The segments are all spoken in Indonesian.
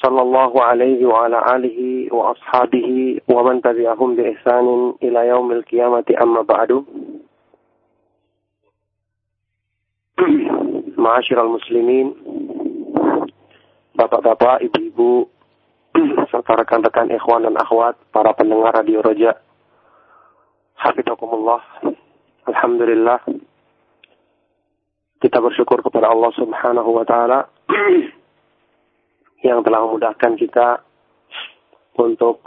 sallallahu alaihi wa ala alihi wa ashabihi wa man tabi'ahum bi ihsanin ila yaumil qiyamati amma ba'du. Ma'asyiral muslimin, bapak-bapak, ibu-ibu, serta rekan-rekan ikhwan dan akhwat, para pendengar Radio Roja. Hafizakumullah. Alhamdulillah. Kita bersyukur kepada Allah Subhanahu wa taala yang telah memudahkan kita untuk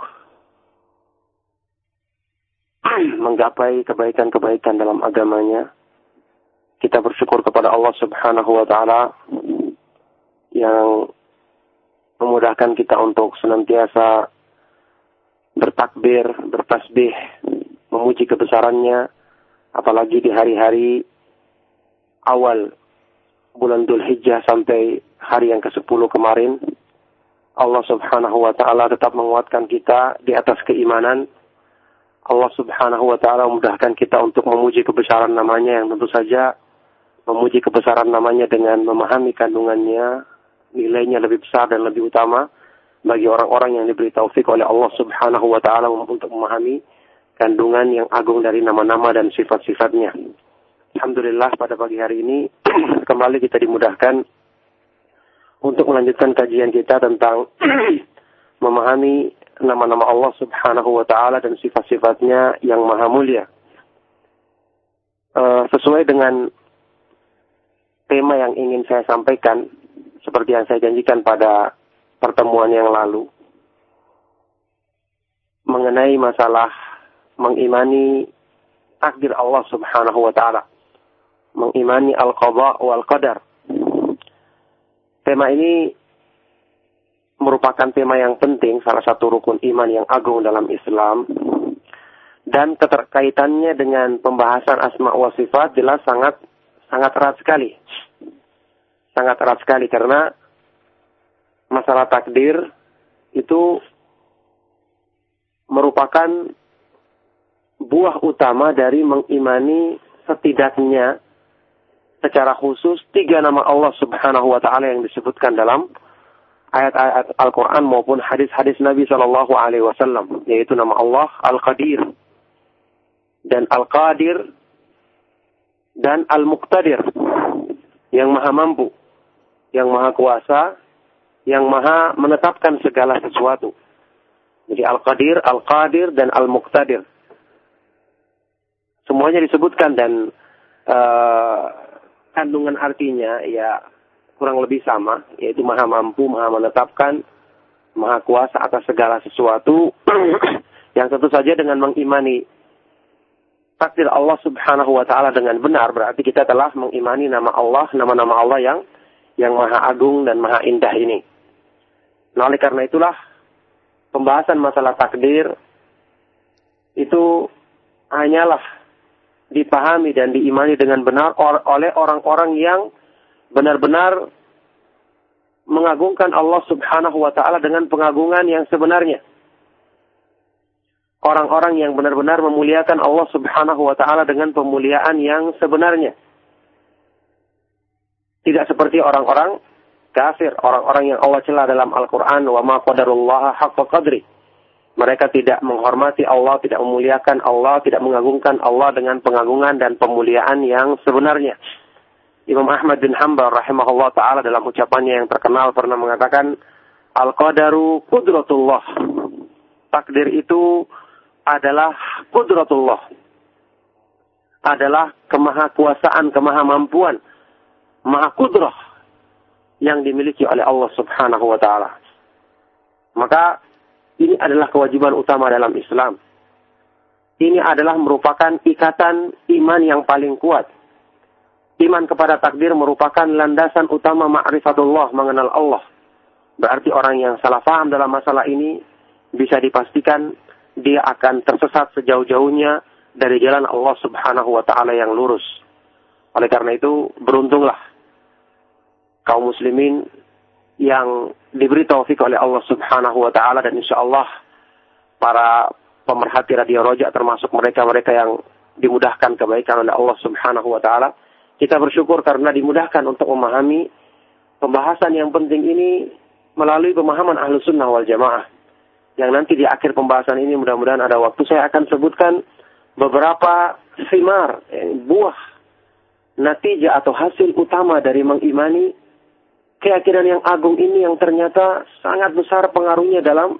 menggapai kebaikan-kebaikan dalam agamanya. Kita bersyukur kepada Allah Subhanahu wa taala yang memudahkan kita untuk senantiasa bertakbir, bertasbih, memuji kebesarannya, apalagi di hari-hari awal bulan Dhul Hijjah sampai hari yang ke-10 kemarin, Allah subhanahu wa ta'ala tetap menguatkan kita di atas keimanan. Allah subhanahu wa ta'ala memudahkan kita untuk memuji kebesaran namanya yang tentu saja memuji kebesaran namanya dengan memahami kandungannya, nilainya lebih besar dan lebih utama bagi orang-orang yang diberi taufik oleh Allah Subhanahu wa taala untuk memahami kandungan yang agung dari nama-nama dan sifat-sifatnya. Alhamdulillah pada pagi hari ini kembali kita dimudahkan untuk melanjutkan kajian kita tentang memahami nama-nama Allah Subhanahu wa taala dan sifat-sifatnya yang maha mulia. Uh, sesuai dengan tema yang ingin saya sampaikan seperti yang saya janjikan pada pertemuan yang lalu mengenai masalah mengimani takdir Allah Subhanahu wa taala. Mengimani al-qada wal qadar. Tema ini merupakan tema yang penting, salah satu rukun iman yang agung dalam Islam. Dan keterkaitannya dengan pembahasan asma wa sifat jelas sangat sangat erat sekali sangat erat sekali karena masalah takdir itu merupakan buah utama dari mengimani setidaknya secara khusus tiga nama Allah Subhanahu wa taala yang disebutkan dalam ayat-ayat Al-Qur'an maupun hadis-hadis Nabi Shallallahu alaihi wasallam yaitu nama Allah Al-Qadir dan Al-Qadir dan Al-Muqtadir yang maha mampu yang maha kuasa, yang maha menetapkan segala sesuatu. Jadi Al-Qadir, Al-Qadir, dan Al-Muqtadir. Semuanya disebutkan dan uh, kandungan artinya ya kurang lebih sama, yaitu maha mampu, maha menetapkan, maha kuasa atas segala sesuatu yang tentu saja dengan mengimani takdir Allah Subhanahu wa taala dengan benar berarti kita telah mengimani nama Allah, nama-nama Allah yang yang maha agung dan maha indah ini. Nah, oleh karena itulah pembahasan masalah takdir itu hanyalah dipahami dan diimani dengan benar oleh orang-orang yang benar-benar mengagungkan Allah Subhanahu wa taala dengan pengagungan yang sebenarnya. Orang-orang yang benar-benar memuliakan Allah Subhanahu wa taala dengan pemuliaan yang sebenarnya. Tidak seperti orang-orang kafir, orang-orang yang Allah celah dalam Al-Quran, wa ma qadarullah haqqa qadri. Mereka tidak menghormati Allah, tidak memuliakan Allah, tidak mengagungkan Allah dengan pengagungan dan pemuliaan yang sebenarnya. Imam Ahmad bin Hanbal rahimahullah ta'ala dalam ucapannya yang terkenal pernah mengatakan, Al-Qadaru kudratullah. Takdir itu adalah kudratullah. Adalah kemahakuasaan, kemahamampuan maha kudrah yang dimiliki oleh Allah Subhanahu wa taala. Maka ini adalah kewajiban utama dalam Islam. Ini adalah merupakan ikatan iman yang paling kuat. Iman kepada takdir merupakan landasan utama ma'rifatullah mengenal Allah. Berarti orang yang salah paham dalam masalah ini bisa dipastikan dia akan tersesat sejauh-jauhnya dari jalan Allah Subhanahu wa taala yang lurus. Oleh karena itu, beruntunglah kaum muslimin yang diberi taufik oleh Allah Subhanahu wa taala dan insya Allah para pemerhati radio rojak termasuk mereka-mereka yang dimudahkan kebaikan oleh Allah Subhanahu wa taala. Kita bersyukur karena dimudahkan untuk memahami pembahasan yang penting ini melalui pemahaman ahlu sunnah wal jamaah. Yang nanti di akhir pembahasan ini mudah-mudahan ada waktu saya akan sebutkan beberapa simar, eh, buah, natijah atau hasil utama dari mengimani keyakinan yang agung ini yang ternyata sangat besar pengaruhnya dalam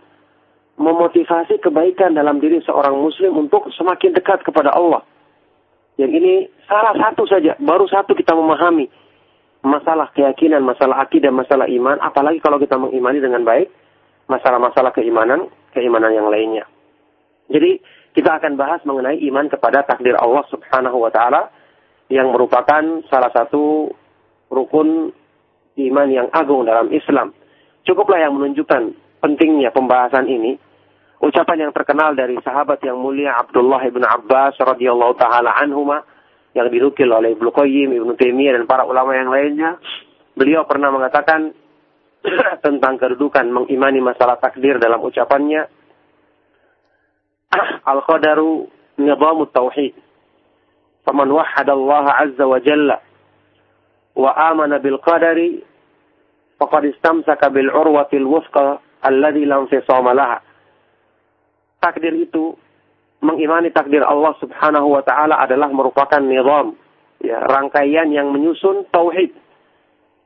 memotivasi kebaikan dalam diri seorang muslim untuk semakin dekat kepada Allah. Yang ini salah satu saja, baru satu kita memahami masalah keyakinan, masalah akidah, masalah iman, apalagi kalau kita mengimani dengan baik masalah-masalah keimanan, keimanan yang lainnya. Jadi kita akan bahas mengenai iman kepada takdir Allah Subhanahu wa taala yang merupakan salah satu rukun iman yang agung dalam Islam. Cukuplah yang menunjukkan pentingnya pembahasan ini ucapan yang terkenal dari sahabat yang mulia Abdullah ibn Abbas radhiyallahu taala anhuma yang dinukil oleh Ibnu Qayyim, Ibnu Taimiyah dan para ulama yang lainnya, beliau pernah mengatakan tentang kedudukan mengimani masalah takdir dalam ucapannya Al-qadaru nizamut tauhid. Faman wahhada azza wa jalla wa amana bil qadari faqad istamsaka bil urwatil wuthqa alladhi lam fisama laha. Takdir itu mengimani takdir Allah Subhanahu wa taala adalah merupakan nizam, ya, rangkaian yang menyusun tauhid.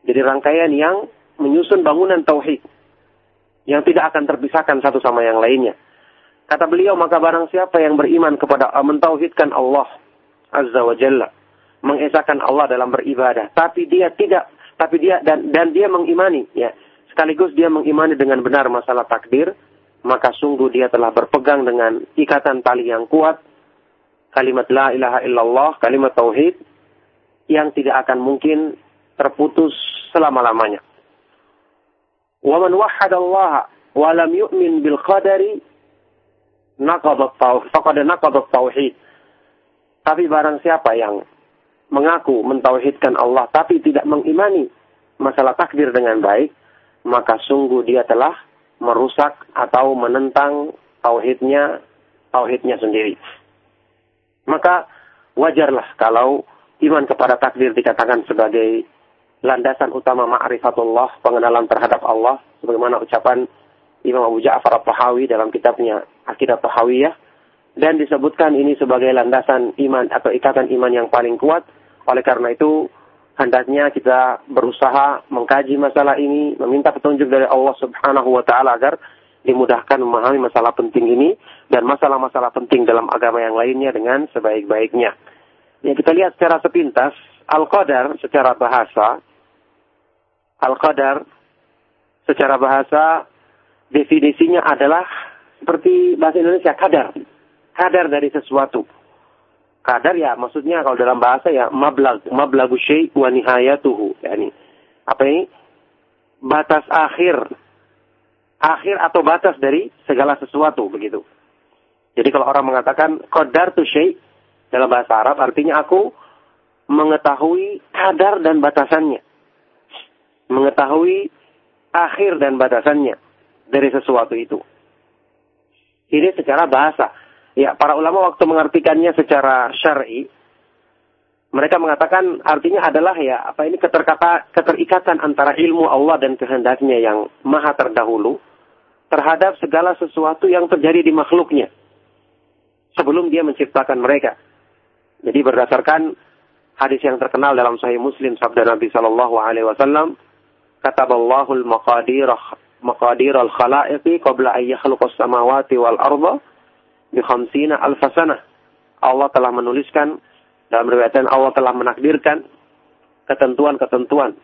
Jadi rangkaian yang menyusun bangunan tauhid yang tidak akan terpisahkan satu sama yang lainnya. Kata beliau, maka barang siapa yang beriman kepada mentauhidkan Allah Azza wa Jalla, mengesahkan Allah dalam beribadah, tapi dia tidak tapi dia dan dan dia mengimani ya. Sekaligus dia mengimani dengan benar masalah takdir, maka sungguh dia telah berpegang dengan ikatan tali yang kuat kalimat la ilaha illallah, kalimat tauhid yang tidak akan mungkin terputus selama-lamanya. Wa man wahhadallaha walam yu'min bil qadari naqadat tauhid, faqad naqadat tauhid. Tapi barang siapa yang mengaku mentauhidkan Allah tapi tidak mengimani masalah takdir dengan baik, maka sungguh dia telah merusak atau menentang tauhidnya tauhidnya sendiri. Maka wajarlah kalau iman kepada takdir dikatakan sebagai landasan utama ma'rifatullah, pengenalan terhadap Allah, sebagaimana ucapan Imam Abu Ja'far al-Tahawi dalam kitabnya Akidah Tahawiyah, dan disebutkan ini sebagai landasan iman atau ikatan iman yang paling kuat. Oleh karena itu, hendaknya kita berusaha mengkaji masalah ini, meminta petunjuk dari Allah Subhanahu wa taala agar dimudahkan memahami masalah penting ini dan masalah-masalah penting dalam agama yang lainnya dengan sebaik-baiknya. Ya, kita lihat secara sepintas, Al-Qadar secara bahasa, Al-Qadar secara bahasa definisinya adalah seperti bahasa Indonesia, kadar. Kadar dari sesuatu kadar ya maksudnya kalau dalam bahasa ya mablag mablagu syai wa nihayatuhu. Yani apa ini? Batas akhir. Akhir atau batas dari segala sesuatu begitu. Jadi kalau orang mengatakan qadar tu syai dalam bahasa Arab artinya aku mengetahui kadar dan batasannya. Mengetahui akhir dan batasannya dari sesuatu itu. Ini secara bahasa Ya, para ulama waktu mengartikannya secara syar'i, mereka mengatakan artinya adalah ya apa ini keterkata keterikatan antara ilmu Allah dan kehendaknya yang maha terdahulu terhadap segala sesuatu yang terjadi di makhluknya sebelum dia menciptakan mereka. Jadi berdasarkan hadis yang terkenal dalam Sahih Muslim sabda Nabi Shallallahu Alaihi Wasallam, kataballahu al-maqadir maqadir al-khalaiqi qabla an yakhluqas samawati wal arda bi khamsina alfasana. Allah telah menuliskan dalam riwayatan Allah telah menakdirkan ketentuan-ketentuan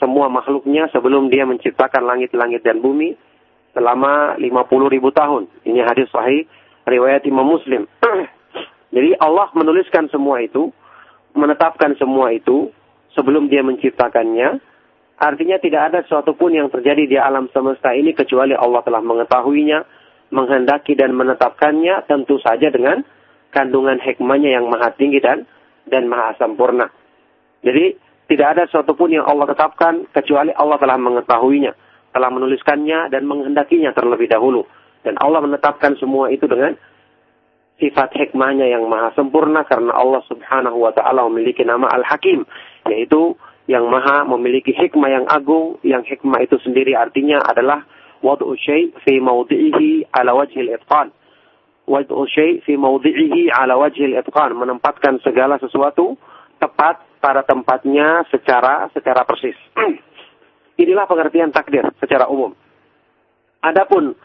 semua makhluknya sebelum dia menciptakan langit-langit dan bumi selama 50 ribu tahun. Ini hadis sahih riwayat Imam Muslim. Jadi Allah menuliskan semua itu, menetapkan semua itu sebelum dia menciptakannya Artinya tidak ada sesuatu pun yang terjadi di alam semesta ini kecuali Allah telah mengetahuinya, menghendaki dan menetapkannya tentu saja dengan kandungan hikmahnya yang maha tinggi dan dan maha sempurna. Jadi tidak ada sesuatu pun yang Allah tetapkan kecuali Allah telah mengetahuinya, telah menuliskannya dan menghendakinya terlebih dahulu. Dan Allah menetapkan semua itu dengan sifat hikmahnya yang maha sempurna karena Allah subhanahu wa ta'ala memiliki nama Al-Hakim. Yaitu yang maha memiliki hikmah yang agung, yang hikmah itu sendiri artinya adalah wad'u syai' fi mawdi'ihi ala wajhil itqan. Wad'u syai' fi mawdi'ihi ala wajhil itqan, menempatkan segala sesuatu tepat pada tempatnya secara secara persis. Inilah pengertian takdir secara umum. Adapun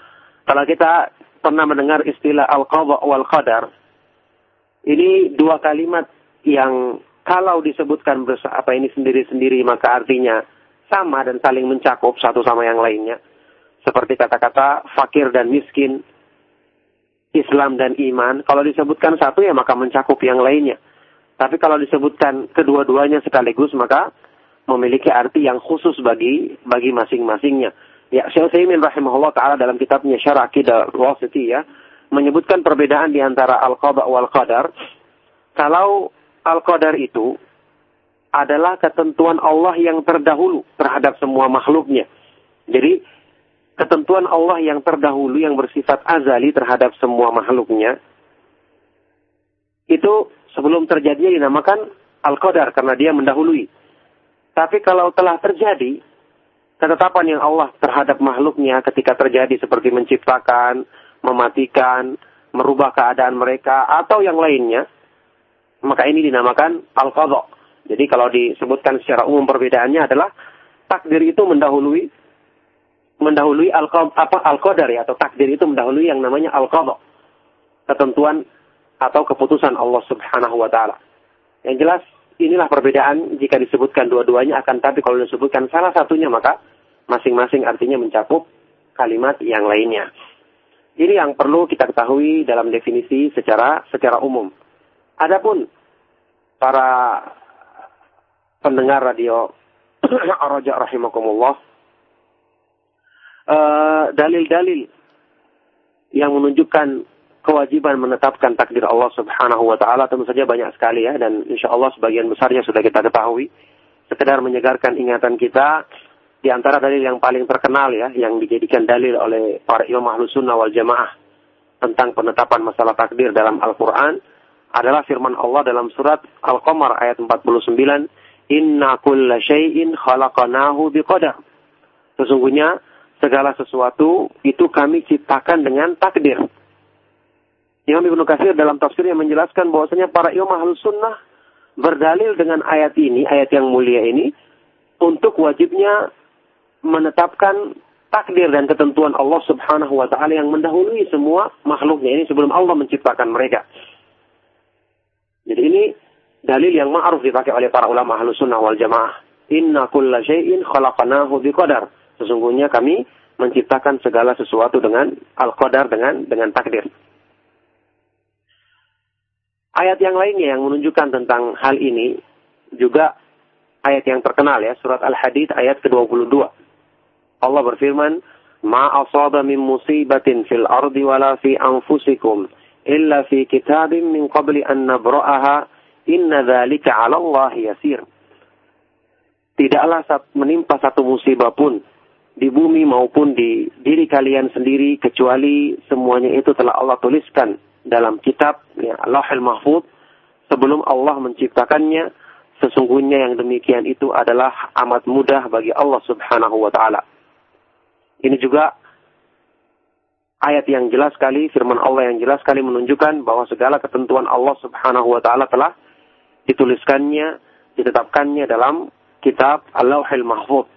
kalau kita pernah mendengar istilah al-qadha wal qadar, ini dua kalimat yang kalau disebutkan apa ini sendiri-sendiri maka artinya sama dan saling mencakup satu sama yang lainnya. Seperti kata-kata fakir dan miskin, Islam dan iman. Kalau disebutkan satu ya maka mencakup yang lainnya. Tapi kalau disebutkan kedua-duanya sekaligus maka memiliki arti yang khusus bagi bagi masing-masingnya. Ya, Syekh Utsaimin rahimahullah taala dalam kitabnya Syarah Aqidah ya menyebutkan perbedaan di antara al-qada wal qadar. Kalau Al-Qadar itu adalah ketentuan Allah yang terdahulu terhadap semua makhluknya. Jadi, ketentuan Allah yang terdahulu yang bersifat azali terhadap semua makhluknya, itu sebelum terjadinya dinamakan Al-Qadar karena dia mendahului. Tapi kalau telah terjadi, ketetapan yang Allah terhadap makhluknya ketika terjadi seperti menciptakan, mematikan, merubah keadaan mereka, atau yang lainnya, maka ini dinamakan al-qadha. Jadi kalau disebutkan secara umum perbedaannya adalah takdir itu mendahului mendahului al apa al-qadar ya atau takdir itu mendahului yang namanya al-qadha. Ketentuan atau keputusan Allah Subhanahu wa taala. Yang jelas inilah perbedaan jika disebutkan dua-duanya akan tapi kalau disebutkan salah satunya maka masing-masing artinya mencakup kalimat yang lainnya. Ini yang perlu kita ketahui dalam definisi secara secara umum. Adapun para pendengar radio Araja rahimakumullah eh, dalil-dalil yang menunjukkan kewajiban menetapkan takdir Allah Subhanahu wa taala tentu saja banyak sekali ya dan insya Allah sebagian besarnya sudah kita ketahui. Sekedar menyegarkan ingatan kita di antara dalil yang paling terkenal ya yang dijadikan dalil oleh para ahlus sunnah wal jamaah tentang penetapan masalah takdir dalam Al-Quran adalah firman Allah dalam surat Al-Qamar ayat 49, "Inna kulla syai'in khalaqnahu biqadar." Sesungguhnya segala sesuatu itu kami ciptakan dengan takdir. Imam Ibnu Katsir dalam tafsirnya menjelaskan bahwasanya para imam ahlus sunnah berdalil dengan ayat ini, ayat yang mulia ini, untuk wajibnya menetapkan takdir dan ketentuan Allah Subhanahu wa taala yang mendahului semua makhluknya ini sebelum Allah menciptakan mereka. Jadi ini dalil yang ma'ruf dipakai oleh para ulama ahlu sunnah wal jamaah. Inna kulla syai'in khalaqanahu biqadar. Sesungguhnya kami menciptakan segala sesuatu dengan al-qadar, dengan dengan takdir. Ayat yang lainnya yang menunjukkan tentang hal ini juga ayat yang terkenal ya, surat Al-Hadid ayat ke-22. Allah berfirman, "Ma asaba min musibatin fil ardi wala fi anfusikum illa fi kitabim min qabli an nabra'aha inna dzalika 'ala Allah yasir. Tidaklah menimpa satu musibah pun di bumi maupun di diri kalian sendiri kecuali semuanya itu telah Allah tuliskan dalam kitab ya, Allahul Mahfud sebelum Allah menciptakannya sesungguhnya yang demikian itu adalah amat mudah bagi Allah Subhanahu wa taala. Ini juga ayat yang jelas sekali, firman Allah yang jelas sekali menunjukkan bahwa segala ketentuan Allah Subhanahu wa taala telah dituliskannya, ditetapkannya dalam kitab Al-Lauhil Mahfuz.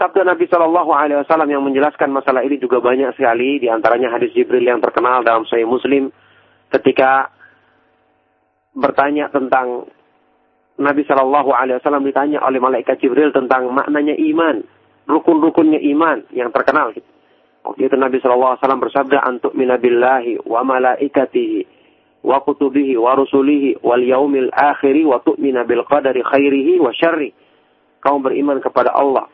Sabda Nabi Shallallahu Alaihi Wasallam yang menjelaskan masalah ini juga banyak sekali, di antaranya hadis Jibril yang terkenal dalam Sahih Muslim, ketika bertanya tentang Nabi Shallallahu Alaihi Wasallam ditanya oleh malaikat Jibril tentang maknanya iman, rukun-rukunnya iman yang terkenal. Waktu itu Nabi SAW bersabda, Antuk minabillahi wa malaikatihi wa kutubihi wa rusulihi wal yaumil akhiri wa tu'mina bil qadari khairihi wa syarri. kamu beriman kepada Allah,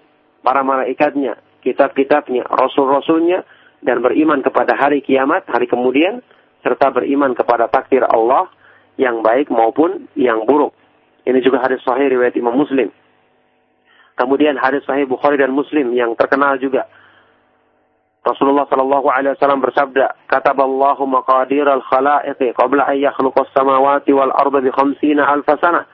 para malaikatnya, kitab-kitabnya, rasul-rasulnya, dan beriman kepada hari kiamat, hari kemudian, serta beriman kepada takdir Allah yang baik maupun yang buruk. Ini juga hadis sahih riwayat Imam Muslim. Kemudian hadis sahih Bukhari dan Muslim yang terkenal juga. Rasulullah sallallahu alaihi wasallam bersabda, "Kataballahu maqadir al-khalaiqi qabla an yakhluqa as-samawati wal arda bi khamsina alf sanah."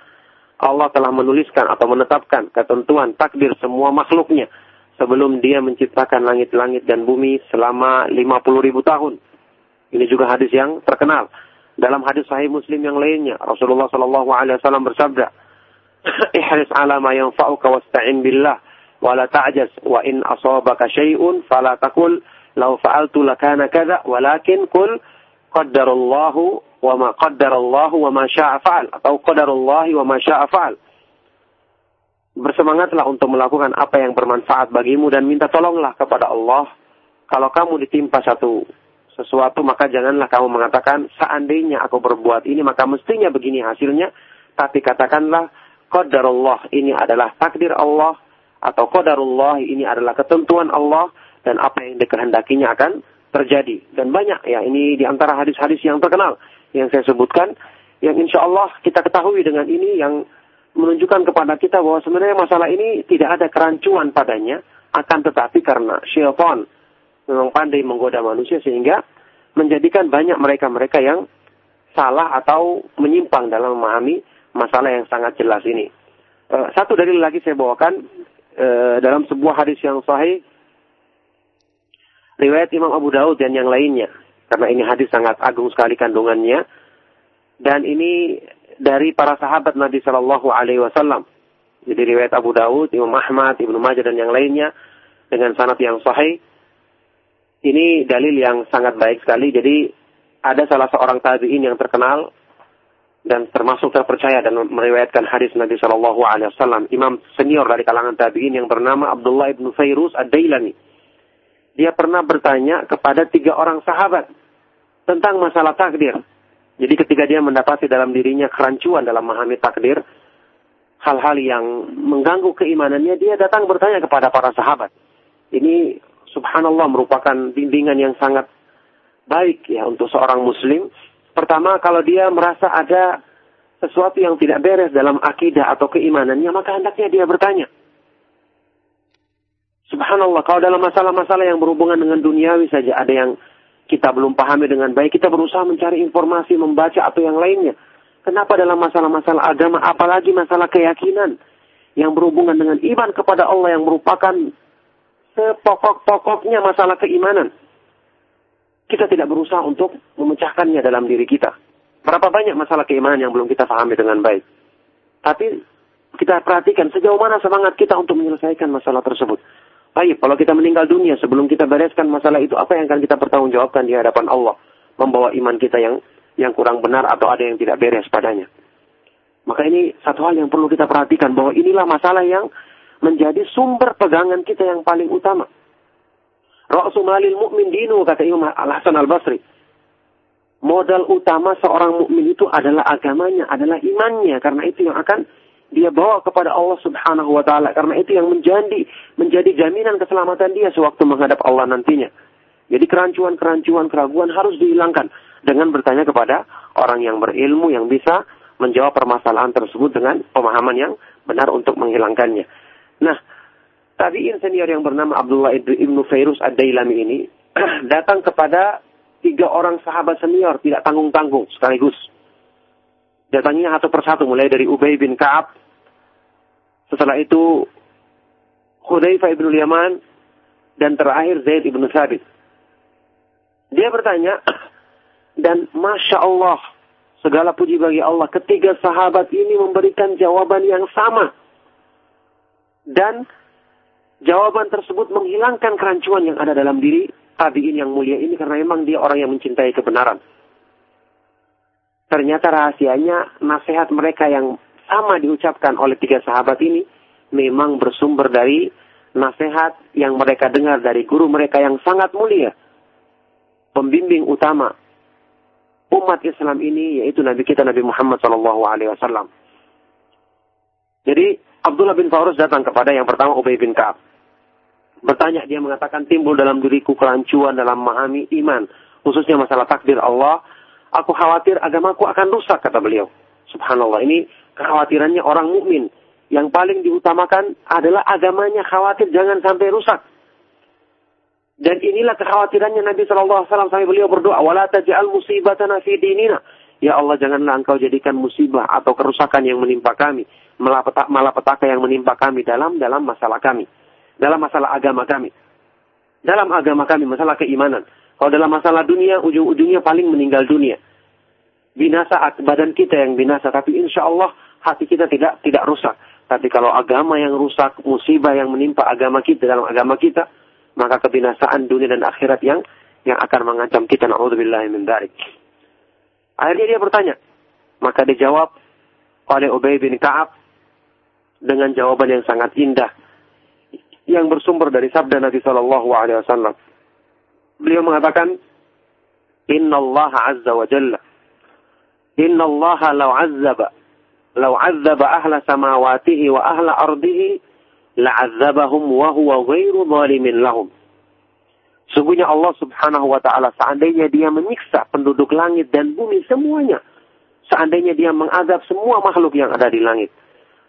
Allah telah menuliskan atau menetapkan ketentuan takdir semua makhluknya sebelum dia menciptakan langit-langit dan bumi selama 50 ribu tahun. Ini juga hadis yang terkenal. Dalam hadis sahih Muslim yang lainnya, Rasulullah Wasallam bersabda, "Ihris ala ma yanfa'uka wasta'in billah, wa la ta'jaz, wa in asabaka syai'un fala taqul fa'altu lakana kadza, walakin qul qaddarallahu wa ma qaddarallahu wa ma syaa fa'al atau wa ma syaa fa'al." Bersemangatlah untuk melakukan apa yang bermanfaat bagimu dan minta tolonglah kepada Allah. Kalau kamu ditimpa satu sesuatu maka janganlah kamu mengatakan seandainya aku berbuat ini maka mestinya begini hasilnya tapi katakanlah qadarullah ini adalah takdir Allah atau qadarullah ini adalah ketentuan Allah dan apa yang dikehendakinya akan terjadi dan banyak ya ini di antara hadis-hadis yang terkenal yang saya sebutkan yang insya Allah kita ketahui dengan ini yang menunjukkan kepada kita bahwa sebenarnya masalah ini tidak ada kerancuan padanya akan tetapi karena syaitan memang pandai menggoda manusia sehingga menjadikan banyak mereka-mereka yang salah atau menyimpang dalam memahami masalah yang sangat jelas ini. Uh, satu dalil lagi saya bawakan uh, dalam sebuah hadis yang sahih riwayat Imam Abu Daud dan yang lainnya karena ini hadis sangat agung sekali kandungannya dan ini dari para sahabat Nabi Shallallahu Alaihi Wasallam. Jadi riwayat Abu Daud, Imam Ahmad, Ibnu Majah dan yang lainnya dengan sanad yang sahih ini dalil yang sangat baik sekali. Jadi ada salah seorang tabi'in yang terkenal dan termasuk terpercaya dan meriwayatkan hadis Nabi Shallallahu Alaihi Wasallam. Imam senior dari kalangan tabi'in yang bernama Abdullah ibnu Fairuz ad-Dailani. Dia pernah bertanya kepada tiga orang sahabat tentang masalah takdir. Jadi ketika dia mendapati dalam dirinya kerancuan dalam memahami takdir, hal-hal yang mengganggu keimanannya, dia datang bertanya kepada para sahabat. Ini subhanallah merupakan bimbingan yang sangat baik ya untuk seorang muslim. Pertama, kalau dia merasa ada sesuatu yang tidak beres dalam akidah atau keimanannya, maka hendaknya dia bertanya. Subhanallah, kalau dalam masalah-masalah yang berhubungan dengan duniawi saja ada yang kita belum pahami dengan baik, kita berusaha mencari informasi, membaca atau yang lainnya. Kenapa dalam masalah-masalah agama, apalagi masalah keyakinan yang berhubungan dengan iman kepada Allah yang merupakan sepokok-pokoknya masalah keimanan. Kita tidak berusaha untuk memecahkannya dalam diri kita. Berapa banyak masalah keimanan yang belum kita pahami dengan baik. Tapi kita perhatikan sejauh mana semangat kita untuk menyelesaikan masalah tersebut. Baik, kalau kita meninggal dunia sebelum kita bereskan masalah itu, apa yang akan kita pertanggungjawabkan di hadapan Allah? Membawa iman kita yang yang kurang benar atau ada yang tidak beres padanya. Maka ini satu hal yang perlu kita perhatikan bahwa inilah masalah yang menjadi sumber pegangan kita yang paling utama. Ra'su malil mu'min dinu kata Imam Al-Hasan Al-Basri. Modal utama seorang mukmin itu adalah agamanya, adalah imannya karena itu yang akan dia bawa kepada Allah Subhanahu wa taala karena itu yang menjadi menjadi jaminan keselamatan dia sewaktu menghadap Allah nantinya. Jadi kerancuan-kerancuan keraguan harus dihilangkan dengan bertanya kepada orang yang berilmu yang bisa menjawab permasalahan tersebut dengan pemahaman yang benar untuk menghilangkannya. Nah, tabi'in senior yang bernama Abdullah ibnu Fairuz ad-Dailami ini datang kepada tiga orang sahabat senior tidak tanggung-tanggung sekaligus. Datangnya satu persatu mulai dari Ubay bin Ka'ab. Setelah itu Hudzaifah ibnu Yaman dan terakhir Zaid ibnu Thabit. Dia bertanya dan masya Allah segala puji bagi Allah ketiga sahabat ini memberikan jawaban yang sama dan jawaban tersebut menghilangkan kerancuan yang ada dalam diri tabiin yang mulia ini karena memang dia orang yang mencintai kebenaran. Ternyata rahasianya nasihat mereka yang sama diucapkan oleh tiga sahabat ini memang bersumber dari nasihat yang mereka dengar dari guru mereka yang sangat mulia. Pembimbing utama umat Islam ini yaitu Nabi kita Nabi Muhammad SAW. Jadi Abdullah bin Faurus datang kepada yang pertama Ubay bin Ka'ab. Bertanya dia mengatakan timbul dalam diriku kerancuan dalam memahami iman, khususnya masalah takdir Allah. Aku khawatir agamaku akan rusak kata beliau. Subhanallah ini kekhawatirannya orang mukmin yang paling diutamakan adalah agamanya khawatir jangan sampai rusak. Dan inilah kekhawatirannya Nabi Shallallahu Alaihi sampai beliau berdoa, "Wala taj'al musibatana fi dinina." Ya Allah janganlah engkau jadikan musibah atau kerusakan yang menimpa kami, malapetaka yang menimpa kami dalam dalam masalah kami, dalam masalah agama kami. Dalam agama kami, masalah keimanan. Kalau dalam masalah dunia, ujung-ujungnya paling meninggal dunia. Binasa badan kita yang binasa, tapi insya Allah hati kita tidak tidak rusak. Tapi kalau agama yang rusak, musibah yang menimpa agama kita dalam agama kita, maka kebinasaan dunia dan akhirat yang yang akan mengancam kita. Naudzubillah min dzalik. Akhirnya dia bertanya. Maka dijawab oleh Ubay bin Ka'ab dengan jawaban yang sangat indah yang bersumber dari sabda Nabi Shallallahu Alaihi Wasallam. Beliau mengatakan, Inna Allah Azza wa Jalla, Inna Allah law azzaba, law azzaba ahla samawatihi wa ahla ardihi, la'azzabahum wa huwa ghairu lahum. Sungguhnya Allah subhanahu wa ta'ala seandainya dia menyiksa penduduk langit dan bumi semuanya. Seandainya dia mengazab semua makhluk yang ada di langit.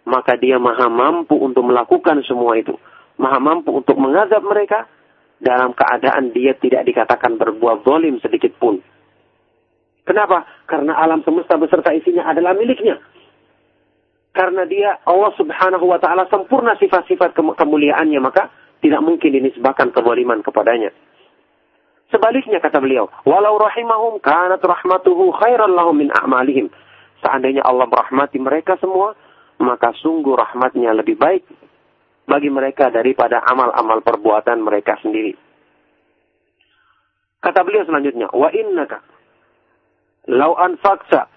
Maka dia maha mampu untuk melakukan semua itu. Maha mampu untuk mengazab mereka dalam keadaan dia tidak dikatakan berbuat zalim sedikit pun. Kenapa? Karena alam semesta beserta isinya adalah miliknya. Karena dia Allah subhanahu wa ta'ala sempurna sifat-sifat kemuliaannya. Maka tidak mungkin dinisbahkan kezaliman kepadanya. Sebaliknya kata beliau, walau rahimahum kanat rahmatuhu khairan lahum min a'malihim. Seandainya Allah merahmati mereka semua, maka sungguh rahmatnya lebih baik bagi mereka daripada amal-amal perbuatan mereka sendiri. Kata beliau selanjutnya, wa innaka law anfaqta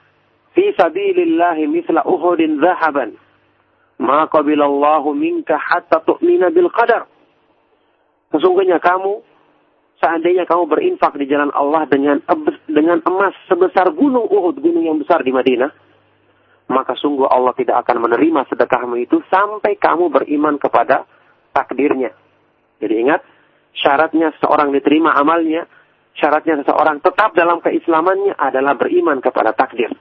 fi sabilillahi mithla uhudin dhahaban ma qabilallahu minka hatta tu'mina bil qadar. Sesungguhnya kamu seandainya kamu berinfak di jalan Allah dengan dengan emas sebesar gunung Uhud, gunung yang besar di Madinah, maka sungguh Allah tidak akan menerima sedekahmu itu sampai kamu beriman kepada takdirnya. Jadi ingat, syaratnya seorang diterima amalnya, syaratnya seseorang tetap dalam keislamannya adalah beriman kepada takdir.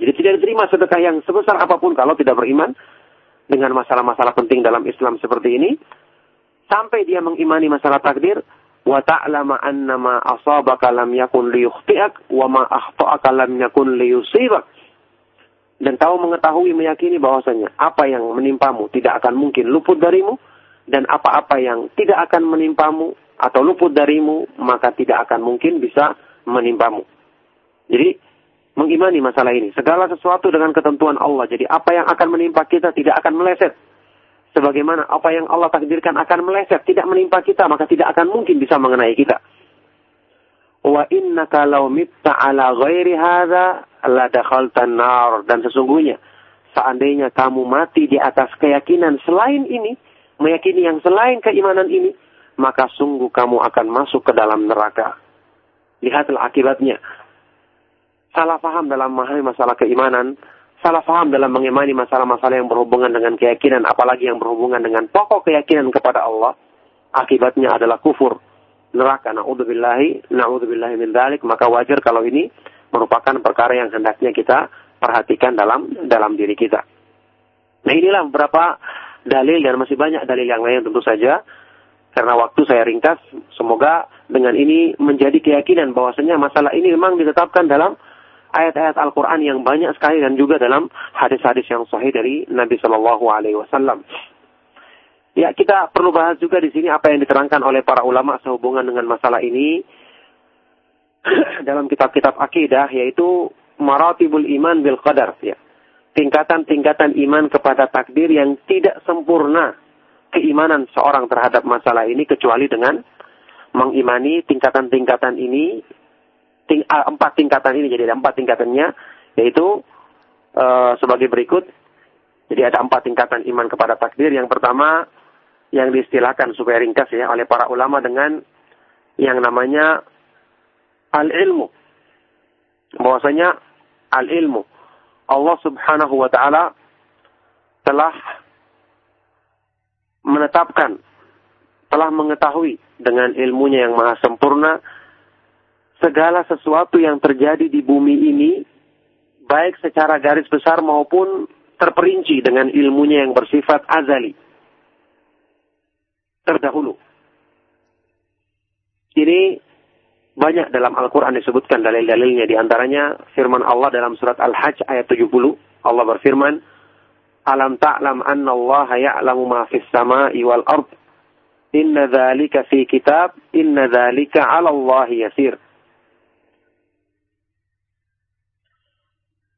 Jadi tidak diterima sedekah yang sebesar apa pun kalau tidak beriman dengan masalah-masalah penting dalam Islam seperti ini, sampai dia mengimani masalah takdir, wa ta'lama anna ma asabaka yakun liyukhti'ak wa ma lam yakun liyusibak. Dan tahu mengetahui meyakini bahwasanya apa yang menimpamu tidak akan mungkin luput darimu dan apa-apa yang tidak akan menimpamu atau luput darimu maka tidak akan mungkin bisa menimpamu. Jadi mengimani masalah ini. Segala sesuatu dengan ketentuan Allah. Jadi apa yang akan menimpa kita tidak akan meleset sebagaimana apa yang Allah takdirkan akan meleset, tidak menimpa kita, maka tidak akan mungkin bisa mengenai kita. Wa innaka law mitta ala ghairi hadza la dakhaltan nar dan sesungguhnya seandainya kamu mati di atas keyakinan selain ini, meyakini yang selain keimanan ini, maka sungguh kamu akan masuk ke dalam neraka. Lihatlah akibatnya. Salah paham dalam memahami masalah keimanan salah paham dalam mengimani masalah-masalah yang berhubungan dengan keyakinan, apalagi yang berhubungan dengan pokok keyakinan kepada Allah, akibatnya adalah kufur, neraka. Naudzubillahi, naudzubillahi min dalik. Maka wajar kalau ini merupakan perkara yang hendaknya kita perhatikan dalam dalam diri kita. Nah inilah beberapa dalil dan masih banyak dalil yang lain tentu saja. Karena waktu saya ringkas, semoga dengan ini menjadi keyakinan bahwasanya masalah ini memang ditetapkan dalam ayat-ayat Al-Quran yang banyak sekali dan juga dalam hadis-hadis yang sahih dari Nabi Shallallahu Alaihi Wasallam. Ya, kita perlu bahas juga di sini apa yang diterangkan oleh para ulama sehubungan dengan masalah ini dalam kitab-kitab akidah yaitu maratibul iman bil qadar ya. Tingkatan-tingkatan iman kepada takdir yang tidak sempurna keimanan seorang terhadap masalah ini kecuali dengan mengimani tingkatan-tingkatan ini ting, uh, empat tingkatan ini. Jadi ada empat tingkatannya yaitu uh, sebagai berikut. Jadi ada empat tingkatan iman kepada takdir. Yang pertama yang diistilahkan supaya ringkas ya oleh para ulama dengan yang namanya al ilmu bahwasanya al ilmu Allah subhanahu wa taala telah menetapkan, telah mengetahui dengan ilmunya yang maha sempurna, segala sesuatu yang terjadi di bumi ini, baik secara garis besar maupun terperinci dengan ilmunya yang bersifat azali. Terdahulu. Ini banyak dalam Al-Quran disebutkan dalil-dalilnya. Di antaranya firman Allah dalam surat Al-Hajj ayat 70. Allah berfirman, Alam ta'lam anna Allah ya'lamu ma fis sama'i wal ard. Inna dhalika fi kitab, inna dhalika ala Allah yasir.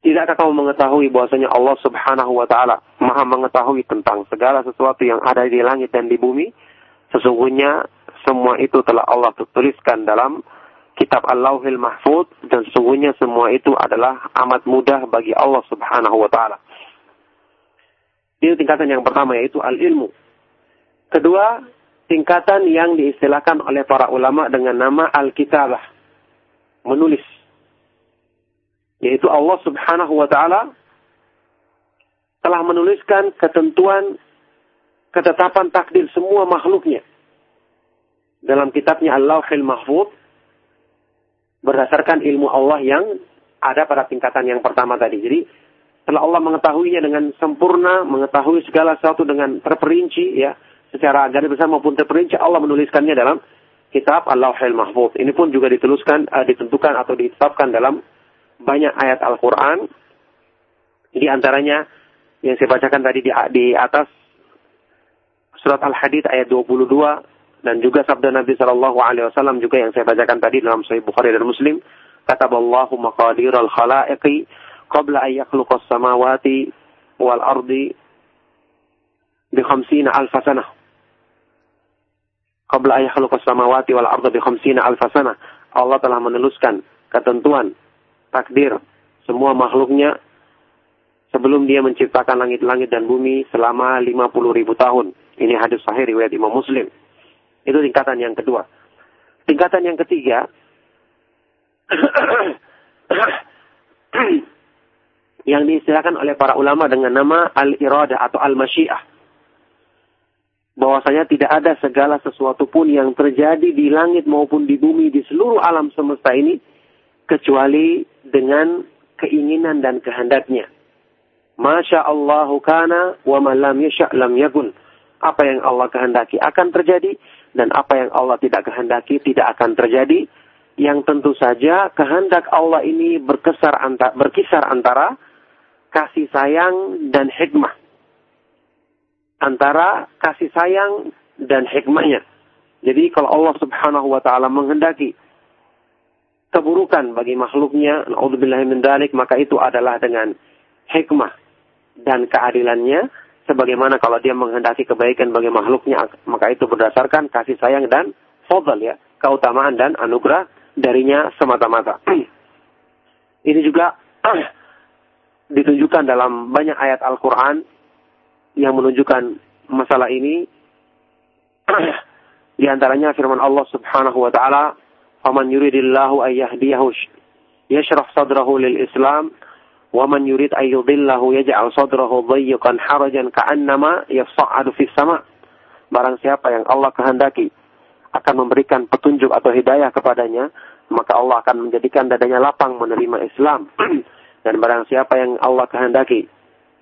Tidakkah kamu mengetahui bahwasanya Allah Subhanahu wa taala Maha mengetahui tentang segala sesuatu yang ada di langit dan di bumi? Sesungguhnya semua itu telah Allah tuliskan dalam kitab Al-Lauhil Mahfud dan sesungguhnya semua itu adalah amat mudah bagi Allah Subhanahu wa taala. Ini tingkatan yang pertama yaitu al-ilmu. Kedua, tingkatan yang diistilahkan oleh para ulama dengan nama al-kitabah. Menulis. Yaitu Allah subhanahu wa ta'ala telah menuliskan ketentuan ketetapan takdir semua makhluknya. Dalam kitabnya Al-Lawhil Mahfud berdasarkan ilmu Allah yang ada pada tingkatan yang pertama tadi. Jadi setelah Allah mengetahuinya dengan sempurna, mengetahui segala sesuatu dengan terperinci, ya, secara garis besar maupun terperinci, Allah menuliskannya dalam kitab Allahul Mahfud. Ini pun juga dituliskan, uh, ditentukan atau ditetapkan dalam banyak ayat Al-Quran. Di antaranya yang saya bacakan tadi di, di atas surat Al-Hadid ayat 22 dan juga sabda Nabi Shallallahu Alaihi Wasallam juga yang saya bacakan tadi dalam Sahih Bukhari dan Muslim. Kata Allah maqadir al khalaiqi qabla an yakhluqa samawati wal ardi bi khamsina alf sanah. Qabla an yakhluqa samawati wal ardi bi khamsina alf. Allah telah menuliskan ketentuan takdir semua makhluknya sebelum dia menciptakan langit-langit dan bumi selama 50 ribu tahun. Ini hadis sahih riwayat Imam Muslim. Itu tingkatan yang kedua. Tingkatan yang ketiga, yang diistilahkan oleh para ulama dengan nama al-iradah atau al-masyiah. Bahwasanya tidak ada segala sesuatu pun yang terjadi di langit maupun di bumi di seluruh alam semesta ini kecuali dengan keinginan dan kehendaknya. Masya Allahu kana wa ma lam yasha lam yakun. Apa yang Allah kehendaki akan terjadi dan apa yang Allah tidak kehendaki tidak akan terjadi. Yang tentu saja kehendak Allah ini berkisar antara, berkisar antara kasih sayang dan hikmah. Antara kasih sayang dan hikmahnya. Jadi kalau Allah subhanahu wa ta'ala menghendaki keburukan bagi makhluknya, dalik, maka itu adalah dengan hikmah dan keadilannya. Sebagaimana kalau dia menghendaki kebaikan bagi makhluknya, maka itu berdasarkan kasih sayang dan fadl ya, keutamaan dan anugerah darinya semata-mata. Ini juga ditunjukkan dalam banyak ayat Al-Quran yang menunjukkan masalah ini. Di antaranya firman Allah Subhanahu wa taala, "Faman yuridillahu ay yahdiyahu yashrah sadrahu lil Islam, wa man yurid ay yudillahu yaj'al sadrahu dhayyqan harajan ka'annama yas'adu fis sama." Barang siapa yang Allah kehendaki akan memberikan petunjuk atau hidayah kepadanya, maka Allah akan menjadikan dadanya lapang menerima Islam. Dan barang siapa yang Allah kehendaki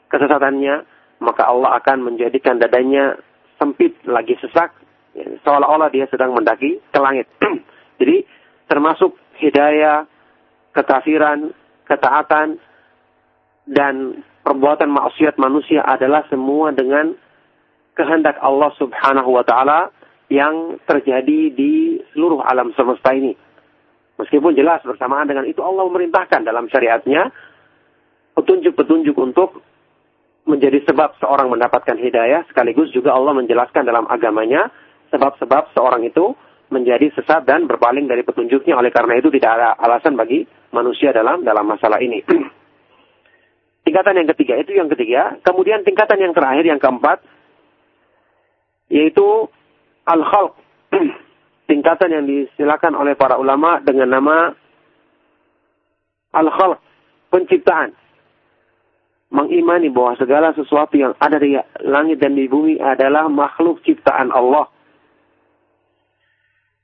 kesesatannya, maka Allah akan menjadikan dadanya sempit lagi sesak, ya, seolah-olah dia sedang mendaki ke langit. Jadi termasuk hidayah, kekafiran, ketaatan, dan perbuatan maksiat manusia adalah semua dengan kehendak Allah Subhanahu wa taala yang terjadi di seluruh alam semesta ini. Meskipun jelas bersamaan dengan itu Allah memerintahkan dalam syariatnya petunjuk-petunjuk untuk menjadi sebab seorang mendapatkan hidayah sekaligus juga Allah menjelaskan dalam agamanya sebab-sebab seorang itu menjadi sesat dan berpaling dari petunjuknya oleh karena itu tidak ada alasan bagi manusia dalam dalam masalah ini. tingkatan yang ketiga itu yang ketiga, kemudian tingkatan yang terakhir yang keempat yaitu al-khalq tingkatan yang disilakan oleh para ulama dengan nama al-khalq, penciptaan. Mengimani bahwa segala sesuatu yang ada di langit dan di bumi adalah makhluk ciptaan Allah.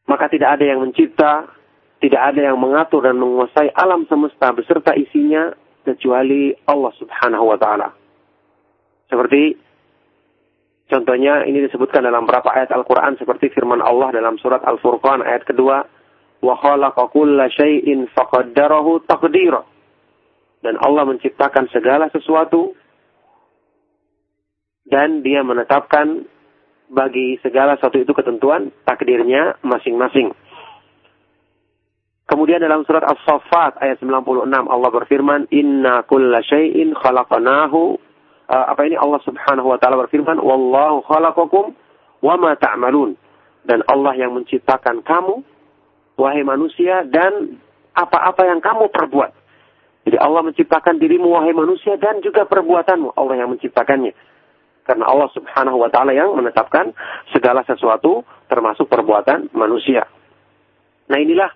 Maka tidak ada yang mencipta, tidak ada yang mengatur dan menguasai alam semesta beserta isinya kecuali Allah Subhanahu wa taala. Seperti contohnya ini disebutkan dalam beberapa ayat Al-Qur'an seperti firman Allah dalam surat Al-Furqan ayat kedua, "Wa khalaqa kulla syai'in faqaddarahu taqdira." Dan Allah menciptakan segala sesuatu dan dia menetapkan bagi segala sesuatu itu ketentuan takdirnya masing-masing. Kemudian dalam surat As-Saffat ayat 96 Allah berfirman, "Inna kulla syai'in khalaqnahu" uh, apa ini Allah Subhanahu wa taala berfirman, "Wallahu khalaqakum wa ma ta'malun." Dan Allah yang menciptakan kamu wahai manusia dan apa-apa yang kamu perbuat. Jadi Allah menciptakan dirimu wahai manusia dan juga perbuatanmu. Allah yang menciptakannya. Karena Allah subhanahu wa ta'ala yang menetapkan segala sesuatu termasuk perbuatan manusia. Nah inilah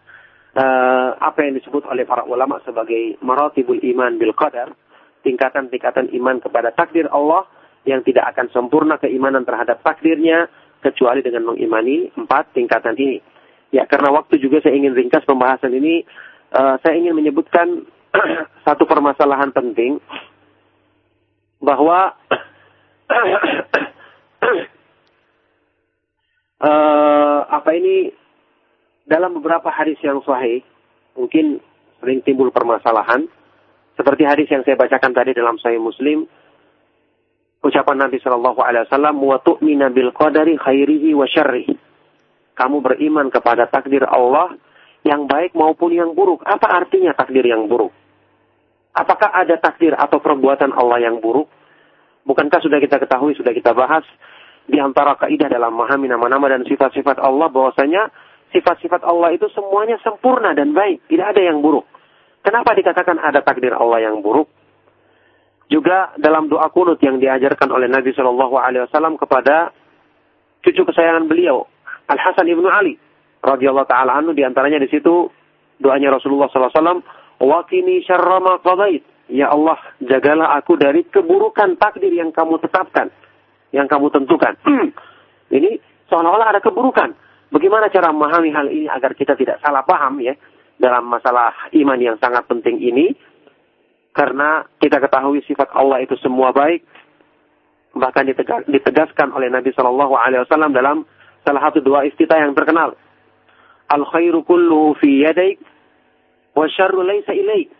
uh, apa yang disebut oleh para ulama sebagai maratibul iman bil qadar. Tingkatan-tingkatan iman kepada takdir Allah yang tidak akan sempurna keimanan terhadap takdirnya kecuali dengan mengimani empat tingkatan ini. Ya karena waktu juga saya ingin ringkas pembahasan ini. Uh, saya ingin menyebutkan satu permasalahan penting bahwa uh, apa ini dalam beberapa hadis yang sahih mungkin sering timbul permasalahan. Seperti hadis yang saya bacakan tadi dalam Sahih Muslim ucapan Nabi Shallallahu Alaihi Wasallam wa tu'mina bil qadari khairihi wa syarrihi. Kamu beriman kepada takdir Allah yang baik maupun yang buruk. Apa artinya takdir yang buruk Apakah ada takdir atau perbuatan Allah yang buruk? Bukankah sudah kita ketahui, sudah kita bahas di antara kaidah dalam memahami nama-nama dan sifat-sifat Allah bahwasanya sifat-sifat Allah itu semuanya sempurna dan baik, tidak ada yang buruk. Kenapa dikatakan ada takdir Allah yang buruk? Juga dalam doa kunut yang diajarkan oleh Nabi Shallallahu Alaihi Wasallam kepada cucu kesayangan beliau Al Hasan ibnu Ali radhiyallahu taala anhu di antaranya di situ doanya Rasulullah Wasallam Wakini syarra ma qadait. Ya Allah, jagalah aku dari keburukan takdir yang kamu tetapkan, yang kamu tentukan. Ini seolah-olah ada keburukan. Bagaimana cara memahami hal ini agar kita tidak salah paham ya dalam masalah iman yang sangat penting ini? Karena kita ketahui sifat Allah itu semua baik, bahkan ditegaskan oleh Nabi Wasallam dalam salah satu dua istitah yang terkenal. Al khairu kullu fi yadaik wa syarru laisa ilaik.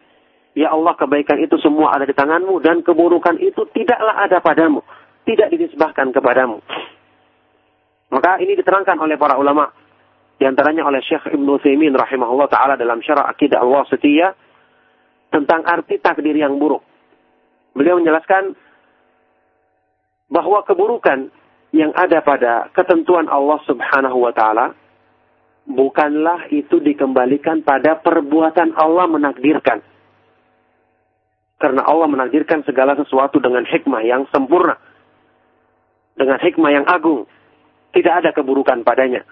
Ya Allah, kebaikan itu semua ada di tanganmu dan keburukan itu tidaklah ada padamu, tidak dinisbahkan kepadamu. Maka ini diterangkan oleh para ulama di antaranya oleh Syekh Ibnu Utsaimin rahimahullah taala dalam Syarah Aqidah Al-Wasithiyah tentang arti takdir yang buruk. Beliau menjelaskan bahwa keburukan yang ada pada ketentuan Allah Subhanahu wa taala bukanlah itu dikembalikan pada perbuatan Allah menakdirkan. Karena Allah menakdirkan segala sesuatu dengan hikmah yang sempurna. Dengan hikmah yang agung. Tidak ada keburukan padanya.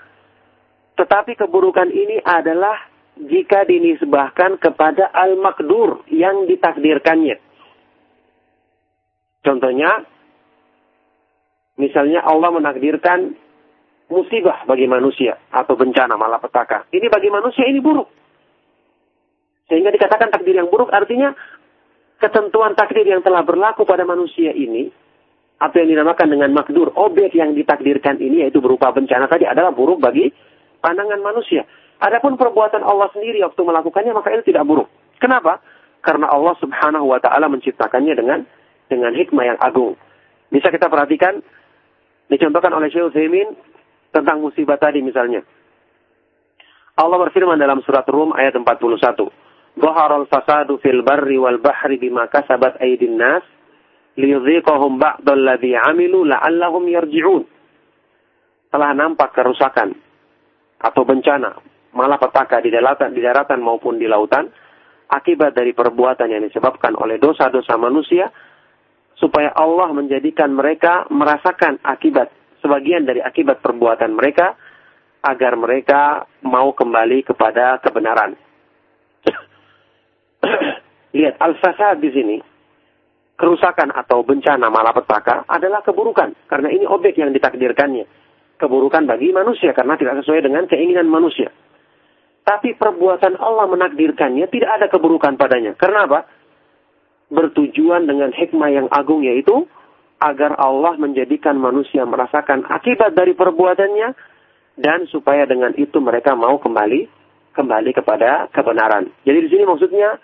Tetapi keburukan ini adalah jika dinisbahkan kepada al-makdur yang ditakdirkannya. Contohnya, misalnya Allah menakdirkan musibah bagi manusia atau bencana malapetaka. Ini bagi manusia ini buruk. Sehingga dikatakan takdir yang buruk artinya ketentuan takdir yang telah berlaku pada manusia ini atau yang dinamakan dengan makdur, objek yang ditakdirkan ini yaitu berupa bencana tadi adalah buruk bagi pandangan manusia. Adapun perbuatan Allah sendiri waktu melakukannya maka itu tidak buruk. Kenapa? Karena Allah Subhanahu wa taala menciptakannya dengan dengan hikmah yang agung. Bisa kita perhatikan dicontohkan oleh Syekh Utsaimin tentang musibah tadi misalnya. Allah berfirman dalam surat Rum ayat 41. Zaharal fasadu fil barri wal bahri bima kasabat aydin nas liyudhiqahum ba'dal ladzi 'amilu la'allahum yarji'un. Telah nampak kerusakan atau bencana malapetaka di daratan, di daratan maupun di lautan akibat dari perbuatan yang disebabkan oleh dosa-dosa manusia supaya Allah menjadikan mereka merasakan akibat sebagian dari akibat perbuatan mereka agar mereka mau kembali kepada kebenaran. Lihat al-fasad di sini kerusakan atau bencana malapetaka adalah keburukan karena ini objek yang ditakdirkannya. Keburukan bagi manusia karena tidak sesuai dengan keinginan manusia. Tapi perbuatan Allah menakdirkannya tidak ada keburukan padanya. Karena apa? Bertujuan dengan hikmah yang agung yaitu agar Allah menjadikan manusia merasakan akibat dari perbuatannya dan supaya dengan itu mereka mau kembali kembali kepada kebenaran. Jadi di sini maksudnya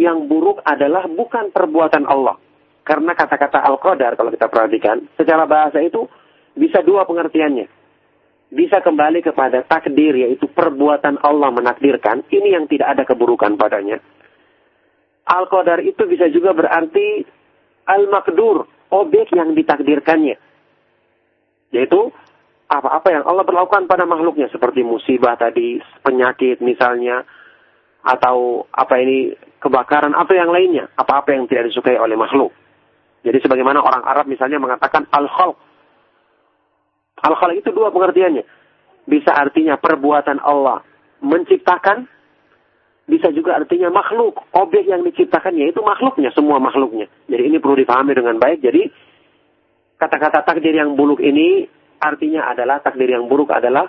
yang buruk adalah bukan perbuatan Allah, karena kata-kata Al-Qadar kalau kita perhatikan, secara bahasa itu bisa dua pengertiannya. Bisa kembali kepada takdir yaitu perbuatan Allah menakdirkan, ini yang tidak ada keburukan padanya. Al-Qadar itu bisa juga berarti Al-Makdur, objek yang ditakdirkannya. Yaitu apa-apa yang Allah berlakukan pada makhluknya seperti musibah tadi, penyakit misalnya, atau apa ini kebakaran atau yang lainnya, apa-apa yang tidak disukai oleh makhluk. Jadi sebagaimana orang Arab misalnya mengatakan al-khalq. Al-khalq itu dua pengertiannya. Bisa artinya perbuatan Allah menciptakan, bisa juga artinya makhluk. Objek yang diciptakan yaitu makhluknya, semua makhluknya. Jadi ini perlu dipahami dengan baik. Jadi kata-kata takdir yang buruk ini artinya adalah takdir yang buruk adalah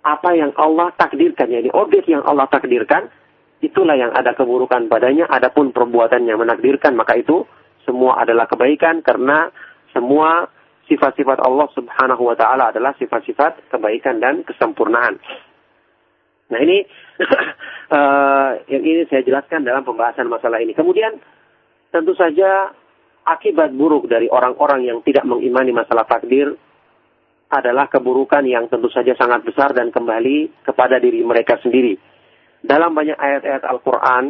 apa yang Allah takdirkan. Jadi objek yang Allah takdirkan, itulah yang ada keburukan padanya. Adapun perbuatannya menakdirkan, maka itu semua adalah kebaikan karena semua sifat-sifat Allah Subhanahu wa taala adalah sifat-sifat kebaikan dan kesempurnaan. Nah, ini uh, yang ini saya jelaskan dalam pembahasan masalah ini. Kemudian tentu saja akibat buruk dari orang-orang yang tidak mengimani masalah takdir adalah keburukan yang tentu saja sangat besar dan kembali kepada diri mereka sendiri. Dalam banyak ayat-ayat Al-Quran,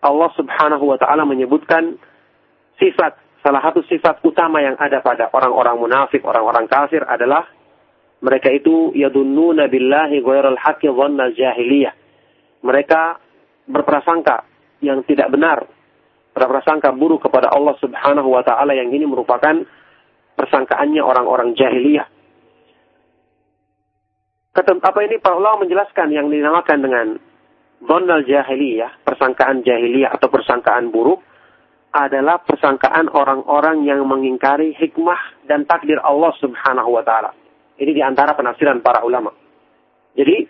Allah subhanahu wa ta'ala menyebutkan sifat, salah satu sifat utama yang ada pada orang-orang munafik, orang-orang kafir adalah mereka itu yadunnuna billahi ghairal haqqi dhanna jahiliyah. Mereka berprasangka yang tidak benar, berprasangka buruk kepada Allah Subhanahu wa taala yang ini merupakan persangkaannya orang-orang jahiliyah. Apa ini Pak Allah menjelaskan yang dinamakan dengan Donal jahiliyah, persangkaan jahiliyah atau persangkaan buruk adalah persangkaan orang-orang yang mengingkari hikmah dan takdir Allah Subhanahu wa taala. Ini di antara penafsiran para ulama. Jadi,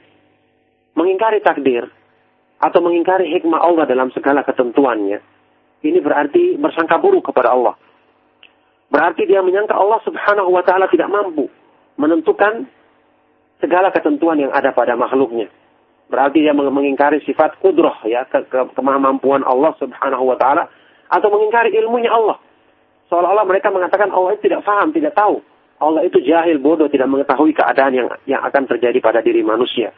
mengingkari takdir atau mengingkari hikmah Allah dalam segala ketentuannya, ini berarti bersangka buruk kepada Allah. Berarti dia menyangka Allah Subhanahu wa taala tidak mampu menentukan segala ketentuan yang ada pada makhluknya. Berarti dia mengingkari sifat kudroh ya, ke, ke, kemampuan Allah Subhanahu wa taala atau mengingkari ilmunya Allah. Seolah-olah mereka mengatakan Allah itu tidak paham, tidak tahu. Allah itu jahil, bodoh, tidak mengetahui keadaan yang yang akan terjadi pada diri manusia.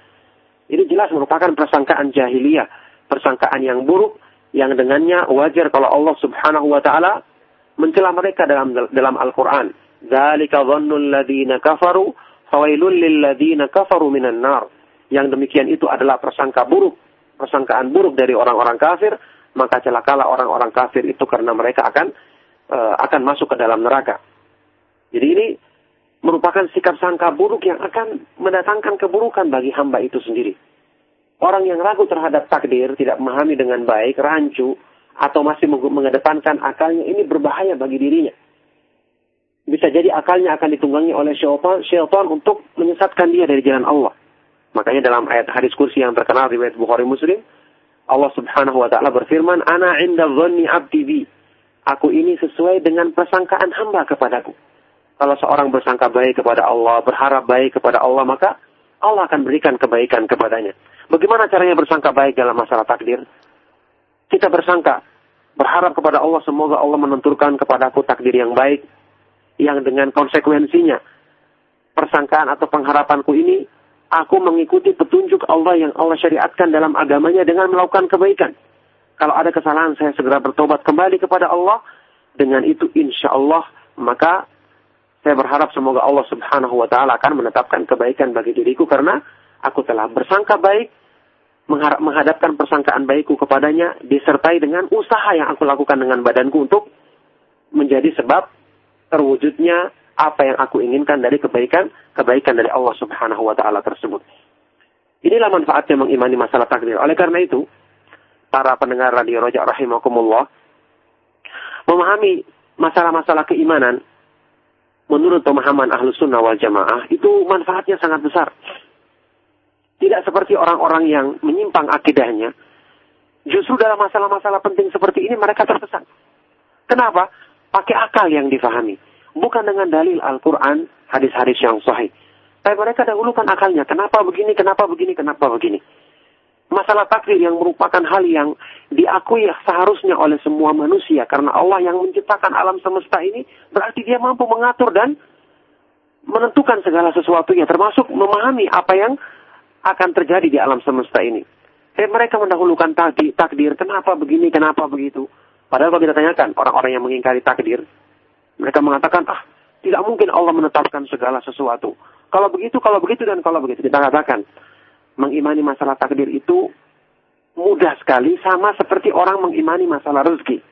Ini jelas merupakan persangkaan jahiliyah, persangkaan yang buruk yang dengannya wajar kalau Allah Subhanahu wa taala mencela mereka dalam dalam Al-Qur'an. Dzalika dhannul ladzina kafaru fawailul lil ladzina kafaru minan nar. Yang demikian itu adalah persangka buruk, persangkaan buruk dari orang-orang kafir maka celakalah orang-orang kafir itu karena mereka akan uh, akan masuk ke dalam neraka. Merupakan sikap sangka buruk yang akan mendatangkan keburukan bagi hamba itu sendiri. Orang yang ragu terhadap takdir, tidak memahami dengan baik, rancu, atau masih mengedepankan akalnya, ini berbahaya bagi dirinya. Bisa jadi akalnya akan ditunggangi oleh syaitan, untuk menyesatkan dia dari jalan Allah. Makanya dalam ayat hadis kursi yang terkenal riwayat Bukhari Muslim, Allah Subhanahu wa taala berfirman, "Ana 'inda 'abdi bi." Aku ini sesuai dengan persangkaan hamba kepadaku. Kalau seorang bersangka baik kepada Allah, berharap baik kepada Allah, maka Allah akan berikan kebaikan kepadanya. Bagaimana caranya bersangka baik dalam masalah takdir? Kita bersangka, berharap kepada Allah semoga Allah menentukan kepadaku takdir yang baik, yang dengan konsekuensinya persangkaan atau pengharapanku ini aku mengikuti petunjuk Allah yang Allah syariatkan dalam agamanya dengan melakukan kebaikan. Kalau ada kesalahan, saya segera bertobat kembali kepada Allah. Dengan itu, insya Allah, maka saya berharap semoga Allah subhanahu wa ta'ala akan menetapkan kebaikan bagi diriku karena aku telah bersangka baik, menghadapkan persangkaan baikku kepadanya, disertai dengan usaha yang aku lakukan dengan badanku untuk menjadi sebab terwujudnya apa yang aku inginkan dari kebaikan, kebaikan dari Allah Subhanahu wa taala tersebut. Inilah manfaatnya mengimani masalah takdir. Oleh karena itu, para pendengar radio Rojak rahimakumullah, memahami masalah-masalah keimanan menurut pemahaman ahlu sunnah wal jamaah itu manfaatnya sangat besar. Tidak seperti orang-orang yang menyimpang akidahnya. Justru dalam masalah-masalah penting seperti ini mereka tersesat. Kenapa? Pakai akal yang difahami. Bukan dengan dalil Al-Quran, hadis-hadis yang sahih. Tapi mereka dahulukan akalnya. Kenapa begini, kenapa begini, kenapa begini. Masalah takdir yang merupakan hal yang diakui seharusnya oleh semua manusia. Karena Allah yang menciptakan alam semesta ini berarti dia mampu mengatur dan menentukan segala sesuatunya. Termasuk memahami apa yang akan terjadi di alam semesta ini. Eh, mereka mendahulukan takdir, takdir, kenapa begini, kenapa begitu. Padahal kalau kita tanyakan orang-orang yang mengingkari takdir, mereka mengatakan, ah, tidak mungkin Allah menetapkan segala sesuatu. Kalau begitu, kalau begitu, dan kalau begitu. Kita katakan, mengimani masalah takdir itu mudah sekali, sama seperti orang mengimani masalah rezeki.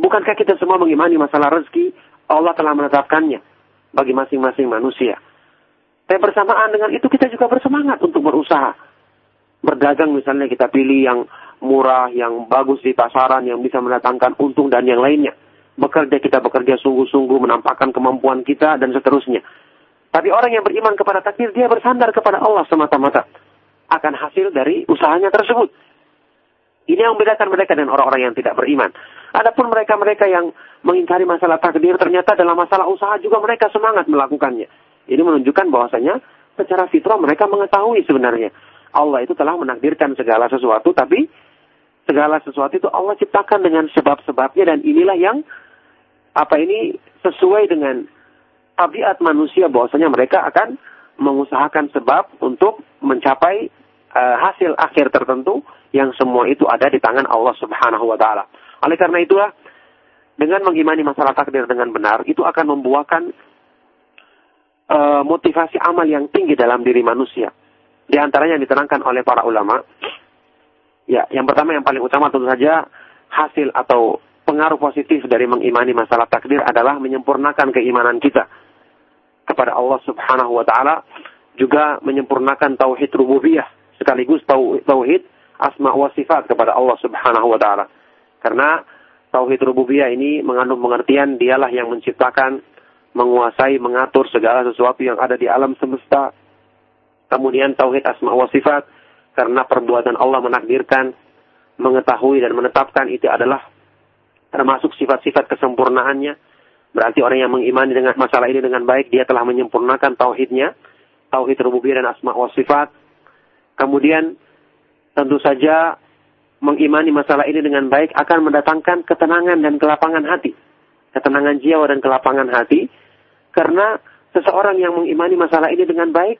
Bukankah kita semua mengimani masalah rezeki, Allah telah menetapkannya bagi masing-masing manusia. Tapi bersamaan dengan itu kita juga bersemangat untuk berusaha. Berdagang misalnya kita pilih yang murah, yang bagus di pasaran, yang bisa mendatangkan untung dan yang lainnya. Bekerja kita bekerja sungguh-sungguh menampakkan kemampuan kita dan seterusnya. Tapi orang yang beriman kepada takdir, dia bersandar kepada Allah semata-mata. Akan hasil dari usahanya tersebut. Ini yang membedakan mereka dan orang-orang yang tidak beriman. Adapun mereka-mereka yang mengingkari masalah takdir, ternyata dalam masalah usaha juga mereka semangat melakukannya. Ini menunjukkan bahwasanya secara fitrah mereka mengetahui sebenarnya Allah itu telah menakdirkan segala sesuatu, tapi segala sesuatu itu Allah ciptakan dengan sebab-sebabnya dan inilah yang apa ini sesuai dengan tabiat manusia bahwasanya mereka akan mengusahakan sebab untuk mencapai uh, hasil akhir tertentu yang semua itu ada di tangan Allah Subhanahu wa taala. Oleh karena itulah dengan mengimani masalah takdir dengan benar itu akan membuahkan uh, motivasi amal yang tinggi dalam diri manusia. Di antaranya yang diterangkan oleh para ulama. Ya, yang pertama yang paling utama tentu saja hasil atau pengaruh positif dari mengimani masalah takdir adalah menyempurnakan keimanan kita kepada Allah Subhanahu wa taala, juga menyempurnakan tauhid rububiyah sekaligus tauhid asma wa sifat kepada Allah Subhanahu wa taala. Karena tauhid rububiyah ini mengandung pengertian dialah yang menciptakan menguasai, mengatur segala sesuatu yang ada di alam semesta. Kemudian tauhid asma wa sifat karena perbuatan Allah menakdirkan, mengetahui dan menetapkan itu adalah termasuk sifat-sifat kesempurnaannya. Berarti orang yang mengimani dengan masalah ini dengan baik, dia telah menyempurnakan tauhidnya, tauhid rububiyah dan asma wa sifat. Kemudian tentu saja mengimani masalah ini dengan baik akan mendatangkan ketenangan dan kelapangan hati. Ketenangan jiwa dan kelapangan hati. Karena seseorang yang mengimani masalah ini dengan baik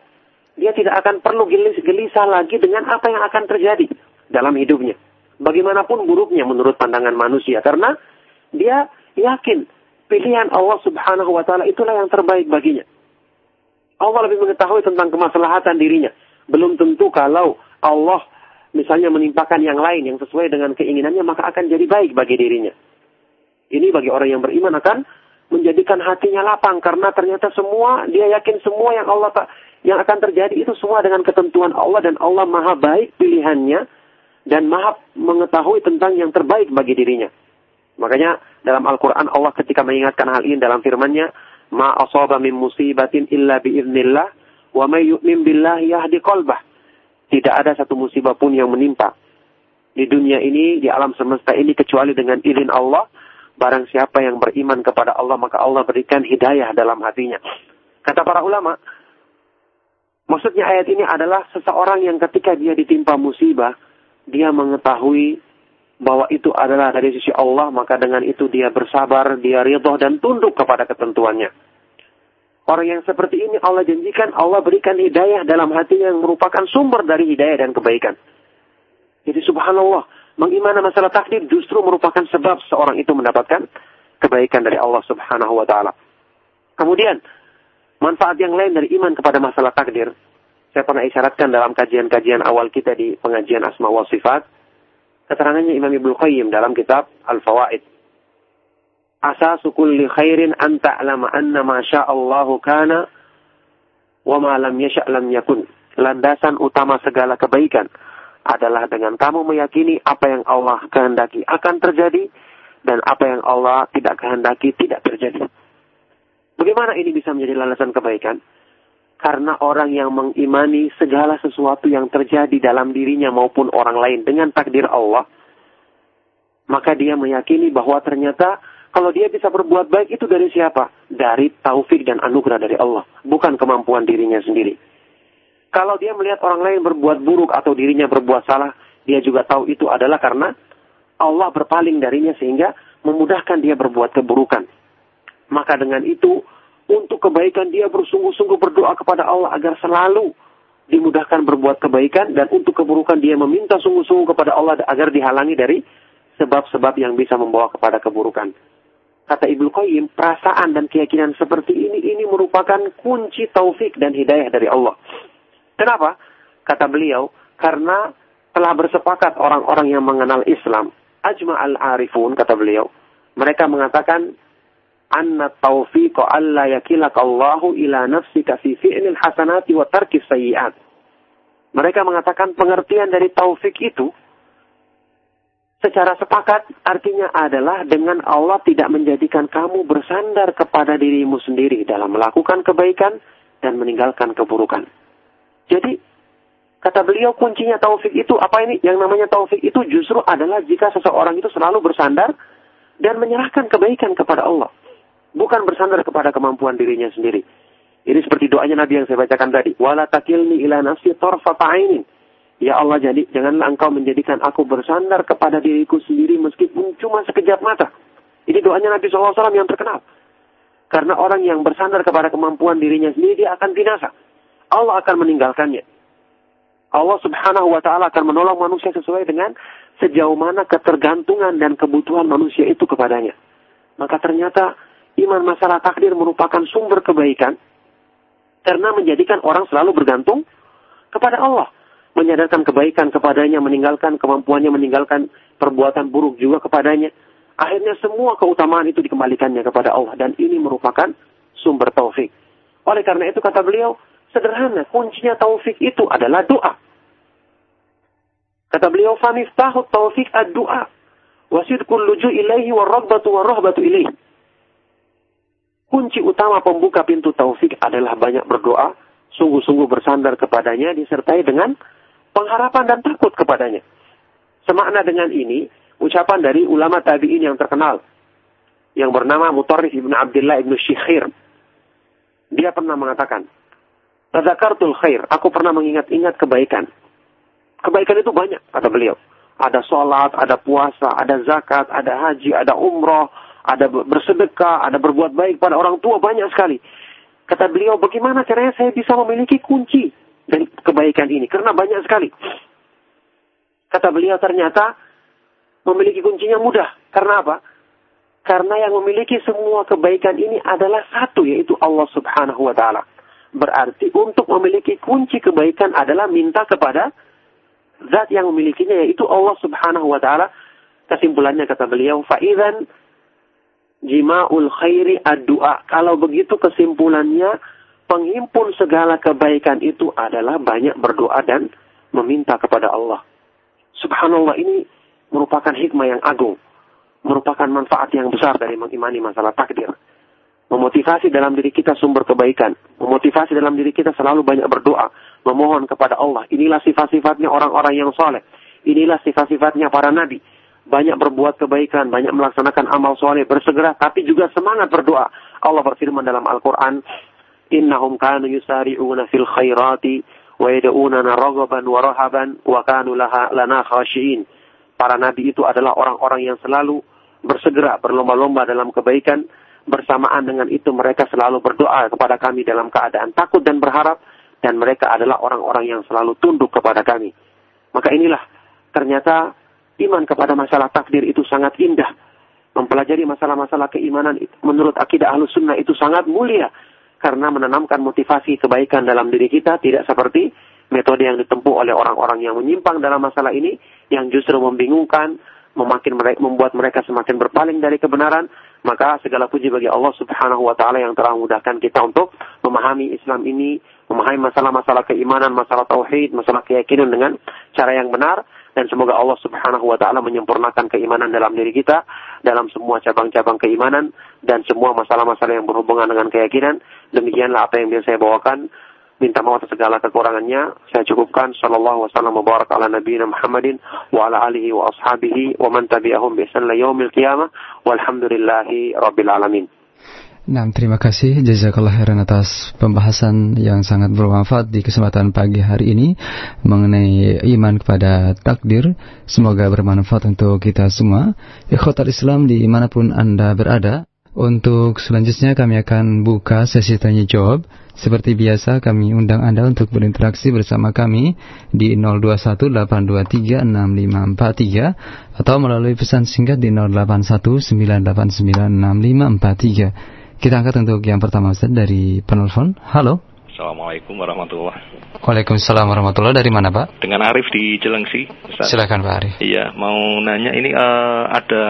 dia tidak akan perlu gelis, gelisah lagi dengan apa yang akan terjadi dalam hidupnya. Bagaimanapun buruknya menurut pandangan manusia. Karena dia yakin pilihan Allah Subhanahu wa taala itulah yang terbaik baginya. Allah lebih mengetahui tentang kemaslahatan dirinya. Belum tentu kalau Allah misalnya menimpakan yang lain yang sesuai dengan keinginannya maka akan jadi baik bagi dirinya. Ini bagi orang yang beriman akan menjadikan hatinya lapang karena ternyata semua dia yakin semua yang Allah tak yang akan terjadi itu semua dengan ketentuan Allah dan Allah maha baik pilihannya dan maha mengetahui tentang yang terbaik bagi dirinya. Makanya dalam Al-Quran Allah ketika mengingatkan hal ini dalam firman-Nya, Ma asaba min musibatin illa wa may yu'min billahi yahdi qalbah. Tidak ada satu musibah pun yang menimpa di dunia ini, di alam semesta ini kecuali dengan izin Allah Barang siapa yang beriman kepada Allah, maka Allah berikan hidayah dalam hatinya. Kata para ulama, maksudnya ayat ini adalah seseorang yang ketika dia ditimpa musibah, dia mengetahui bahwa itu adalah dari sisi Allah, maka dengan itu dia bersabar, dia ridho dan tunduk kepada ketentuannya. Orang yang seperti ini Allah janjikan Allah berikan hidayah dalam hatinya yang merupakan sumber dari hidayah dan kebaikan. Jadi subhanallah, mengimani masalah takdir justru merupakan sebab seorang itu mendapatkan kebaikan dari Allah Subhanahu wa taala. Kemudian, manfaat yang lain dari iman kepada masalah takdir, saya pernah isyaratkan dalam kajian-kajian awal kita di pengajian Asma wa Sifat, keterangannya Imam Ibnu Qayyim dalam kitab Al-Fawaid. Asasu kulli khairin an ta'lama anna ma sya'allahu kana wa ma lam yasha' lam yakun. Landasan utama segala kebaikan adalah dengan kamu meyakini apa yang Allah kehendaki akan terjadi dan apa yang Allah tidak kehendaki tidak terjadi. Bagaimana ini bisa menjadi landasan kebaikan? Karena orang yang mengimani segala sesuatu yang terjadi dalam dirinya maupun orang lain dengan takdir Allah, maka dia meyakini bahwa ternyata kalau dia bisa berbuat baik itu dari siapa? Dari taufik dan anugerah dari Allah, bukan kemampuan dirinya sendiri. Kalau dia melihat orang lain berbuat buruk atau dirinya berbuat salah, dia juga tahu itu adalah karena Allah berpaling darinya sehingga memudahkan dia berbuat keburukan. Maka dengan itu, untuk kebaikan dia bersungguh-sungguh berdoa kepada Allah agar selalu dimudahkan berbuat kebaikan dan untuk keburukan dia meminta sungguh-sungguh kepada Allah agar dihalangi dari sebab-sebab yang bisa membawa kepada keburukan. Kata Ibnu Qayyim, perasaan dan keyakinan seperti ini ini merupakan kunci taufik dan hidayah dari Allah. Kenapa? Kata beliau, karena telah bersepakat orang-orang yang mengenal Islam ajma al-arifun, kata beliau. Mereka mengatakan, anna taufiqa alla yakilaka Allahu ila nafsika fi fi'lil hasanati wa tarki sayyi'at. Mereka mengatakan pengertian dari taufik itu secara sepakat artinya adalah dengan Allah tidak menjadikan kamu bersandar kepada dirimu sendiri dalam melakukan kebaikan dan meninggalkan keburukan. Jadi Kata beliau kuncinya taufik itu apa ini? Yang namanya taufik itu justru adalah jika seseorang itu selalu bersandar dan menyerahkan kebaikan kepada Allah. Bukan bersandar kepada kemampuan dirinya sendiri. Ini seperti doanya Nabi yang saya bacakan tadi. Wala takilni ila nafsi torfata'ainin. Ya Allah, jadi janganlah engkau menjadikan aku bersandar kepada diriku sendiri meskipun cuma sekejap mata. Ini doanya Nabi SAW yang terkenal. Karena orang yang bersandar kepada kemampuan dirinya sendiri, dia akan binasa. Allah akan meninggalkannya. Allah subhanahu wa ta'ala akan menolong manusia sesuai dengan sejauh mana ketergantungan dan kebutuhan manusia itu kepadanya. Maka ternyata iman masalah takdir merupakan sumber kebaikan karena menjadikan orang selalu bergantung kepada Allah. Menyadarkan kebaikan kepadanya, meninggalkan kemampuannya, meninggalkan perbuatan buruk juga kepadanya. Akhirnya semua keutamaan itu dikembalikannya kepada Allah. Dan ini merupakan sumber taufik. Oleh karena itu kata beliau, Sederhana, kuncinya taufik itu adalah doa. Kata beliau, tahu taufik ad-doa. Wasidkul luju ilaihi wa rabbatu wa rahbatu ilaihi. Kunci utama pembuka pintu taufik adalah banyak berdoa, sungguh-sungguh bersandar kepadanya, disertai dengan pengharapan dan takut kepadanya. Semakna dengan ini, ucapan dari ulama tabi'in yang terkenal, yang bernama Mutarrif ibn Abdullah ibn Syikhir. Dia pernah mengatakan, Tadakartul khair. Aku pernah mengingat-ingat kebaikan. Kebaikan itu banyak, kata beliau. Ada sholat, ada puasa, ada zakat, ada haji, ada umroh, ada bersedekah, ada berbuat baik pada orang tua, banyak sekali. Kata beliau, bagaimana caranya saya bisa memiliki kunci dari kebaikan ini? Karena banyak sekali. Kata beliau, ternyata memiliki kuncinya mudah. Karena apa? Karena yang memiliki semua kebaikan ini adalah satu, yaitu Allah subhanahu wa ta'ala. Berarti untuk memiliki kunci kebaikan adalah minta kepada zat yang memilikinya yaitu Allah Subhanahu wa taala. Kesimpulannya kata beliau, faidan jima'ul khairi ad-du'a. Kalau begitu kesimpulannya penghimpun segala kebaikan itu adalah banyak berdoa dan meminta kepada Allah. Subhanallah ini merupakan hikmah yang agung, merupakan manfaat yang besar dari mengimani masalah takdir memotivasi dalam diri kita sumber kebaikan, memotivasi dalam diri kita selalu banyak berdoa, memohon kepada Allah. Inilah sifat-sifatnya orang-orang yang soleh. Inilah sifat-sifatnya para nabi. Banyak berbuat kebaikan, banyak melaksanakan amal soleh, bersegera, tapi juga semangat berdoa. Allah berfirman dalam Al-Quran, Innahum kanu yusari'una fil khairati, wa yada'unana ragaban wa rahaban, wa kanu laha lana khashiin. Para nabi itu adalah orang-orang yang selalu bersegera, berlomba-lomba dalam kebaikan, Bersamaan dengan itu mereka selalu berdoa kepada kami dalam keadaan takut dan berharap dan mereka adalah orang-orang yang selalu tunduk kepada kami. Maka inilah ternyata iman kepada masalah takdir itu sangat indah. Mempelajari masalah-masalah keimanan menurut akidah ahlus sunnah itu sangat mulia. Karena menanamkan motivasi kebaikan dalam diri kita tidak seperti metode yang ditempuh oleh orang-orang yang menyimpang dalam masalah ini yang justru membingungkan, memakin mereka, membuat mereka semakin berpaling dari kebenaran maka segala puji bagi Allah Subhanahu wa taala yang telah memudahkan kita untuk memahami Islam ini, memahami masalah-masalah keimanan, masalah tauhid, masalah keyakinan dengan cara yang benar dan semoga Allah Subhanahu wa taala menyempurnakan keimanan dalam diri kita dalam semua cabang-cabang keimanan dan semua masalah-masalah yang berhubungan dengan keyakinan. Demikianlah apa yang biasa saya bawakan. Minta maaf atas segala kekurangannya. Saya cukupkan sallallahu wasallam mubarak ala nabiyina Muhammadin wa ala alihi wa ashabihi wa man tabi'ahum bi ihsan yaumil qiyamah walhamdulillahi rabbil alamin. Nah, terima kasih Jazakallah khairan atas pembahasan yang sangat bermanfaat di kesempatan pagi hari ini mengenai iman kepada takdir. Semoga bermanfaat untuk kita semua. Ikhwatal Islam di mana pun Anda berada. Untuk selanjutnya kami akan buka sesi tanya jawab. Seperti biasa kami undang Anda untuk berinteraksi bersama kami di 0218236543 atau melalui pesan singkat di 0819896543. Kita angkat untuk yang pertama Ustaz dari penelpon. Halo. Assalamualaikum warahmatullahi Waalaikumsalam warahmatullahi Dari mana Pak? Dengan Arif di Jelengsi. Ustaz. Silakan Pak Arif. Iya, mau nanya ini uh, ada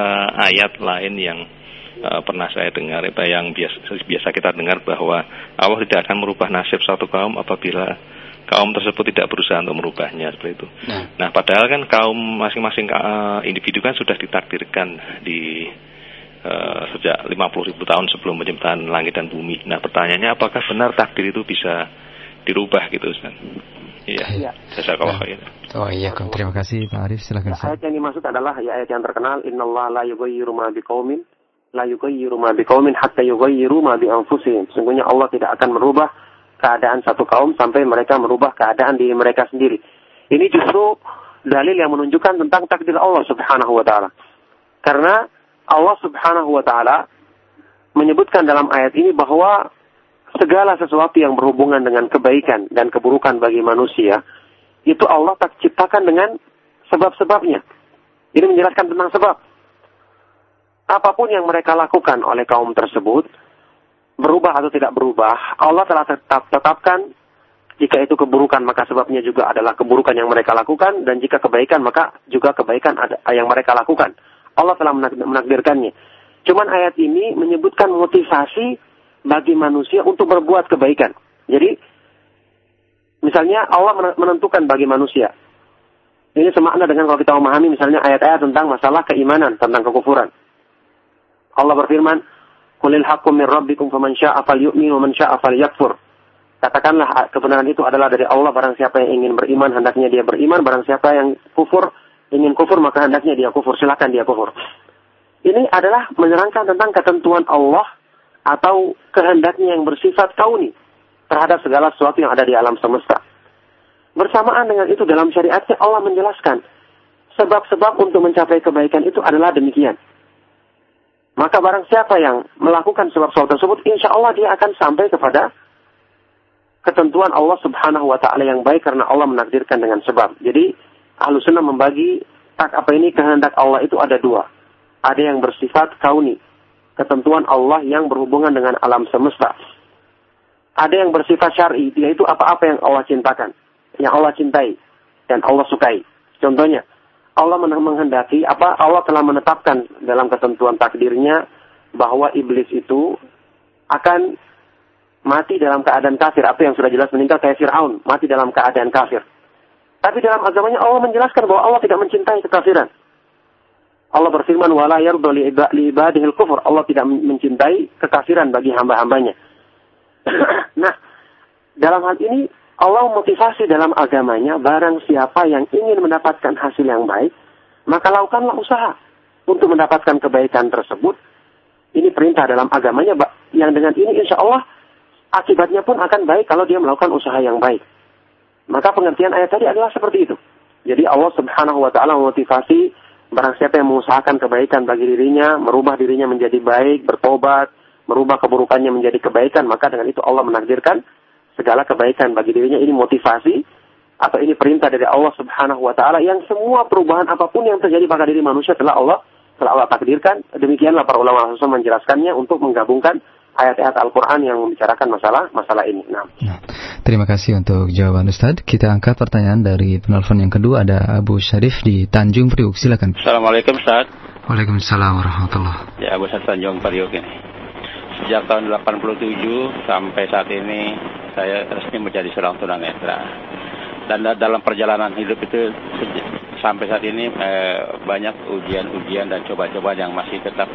ayat lain yang uh, pernah saya dengar, itu yang biasa, biasa kita dengar bahwa Allah tidak akan merubah nasib suatu kaum apabila kaum tersebut tidak berusaha untuk merubahnya seperti itu. Nah, nah padahal kan kaum masing-masing uh, individu kan sudah ditakdirkan di uh, sejak 50 ribu tahun sebelum penciptaan langit dan bumi. Nah pertanyaannya apakah benar takdir itu bisa dirubah gitu Ustaz? Iya. iya. Jazakallah khair. Oh iya, terima kasih Pak Arif. Silakan. Nah, ayat yang dimaksud adalah ya ayat yang terkenal Innallaha la yughayyiru ma biqaumin la yughayyiru ma biqaumin hatta yughayyiru ma bi anfusihim. Sesungguhnya Allah tidak akan merubah keadaan satu kaum sampai mereka merubah keadaan diri mereka sendiri. Ini justru dalil yang menunjukkan tentang takdir Allah Subhanahu wa taala. Karena Allah Subhanahu wa taala menyebutkan dalam ayat ini bahwa segala sesuatu yang berhubungan dengan kebaikan dan keburukan bagi manusia itu Allah tak ciptakan dengan sebab-sebabnya. Ini menjelaskan tentang sebab. Apa pun yang mereka lakukan oleh kaum tersebut, berubah atau tidak berubah, Allah telah tetap tetapkan jika itu keburukan maka sebabnya juga adalah keburukan yang mereka lakukan dan jika kebaikan maka juga kebaikan yang mereka lakukan. Allah telah menakdirkannya. Cuman ayat ini menyebutkan motivasi bagi manusia untuk berbuat kebaikan. Jadi, misalnya Allah menentukan bagi manusia. Ini semakna dengan kalau kita memahami misalnya ayat-ayat tentang masalah keimanan, tentang kekufuran. Allah berfirman, Kulil haqqum min rabbikum faman sya'a falyu'min wa man sya'a falyakfur. Katakanlah kebenaran itu adalah dari Allah barang siapa yang ingin beriman hendaknya dia beriman, barang siapa yang kufur ingin kufur maka hendaknya dia kufur, silakan dia kufur. Ini adalah menerangkan tentang ketentuan Allah atau kehendaknya yang bersifat kauni terhadap segala sesuatu yang ada di alam semesta. Bersamaan dengan itu dalam syariatnya Allah menjelaskan sebab-sebab untuk mencapai kebaikan itu adalah demikian. Maka barang siapa yang melakukan sebab-sebab tersebut, insya Allah dia akan sampai kepada ketentuan Allah subhanahu wa ta'ala yang baik karena Allah menakdirkan dengan sebab. Jadi ahlu sunnah membagi tak apa ini kehendak Allah itu ada dua. Ada yang bersifat kauni, ketentuan Allah yang berhubungan dengan alam semesta. Ada yang bersifat syar'i, yaitu apa-apa yang Allah cintakan, yang Allah cintai dan Allah sukai. Contohnya, Allah menghendaki apa Allah telah menetapkan dalam ketentuan takdirnya bahwa iblis itu akan mati dalam keadaan kafir. Apa yang sudah jelas meninggal kayak Fir'aun, mati dalam keadaan kafir. Tapi dalam agamanya Allah menjelaskan bahwa Allah tidak mencintai kekafiran. Allah berfirman, "Wala ibadihil kufur." Allah tidak mencintai kekafiran bagi hamba-hambanya. nah, dalam hal ini Allah motivasi dalam agamanya barang siapa yang ingin mendapatkan hasil yang baik, maka lakukanlah usaha untuk mendapatkan kebaikan tersebut. Ini perintah dalam agamanya yang dengan ini insya Allah akibatnya pun akan baik kalau dia melakukan usaha yang baik. Maka pengertian ayat tadi adalah seperti itu. Jadi Allah Subhanahu wa taala memotivasi barang siapa yang mengusahakan kebaikan bagi dirinya, merubah dirinya menjadi baik, bertobat, merubah keburukannya menjadi kebaikan, maka dengan itu Allah menakdirkan segala kebaikan bagi dirinya. Ini motivasi atau ini perintah dari Allah Subhanahu wa taala yang semua perubahan apa pun yang terjadi pada diri manusia telah Allah telah Allah takdirkan. Demikianlah para ulama menjelaskannya untuk menggabungkan ayat-ayat Al-Quran yang membicarakan masalah masalah ini. Nah. nah. Terima kasih untuk jawaban Ustaz. Kita angkat pertanyaan dari penelpon yang kedua ada Abu Syarif di Tanjung Priuk. Silakan. Assalamualaikum Ustaz. Waalaikumsalam warahmatullah. Ya Abu Syarif Tanjung Priuk ini. Sejak tahun 87 sampai saat ini saya resmi menjadi seorang tunanetra. Dan dalam perjalanan hidup itu sampai saat ini eh, banyak ujian-ujian dan coba-coba yang masih tetap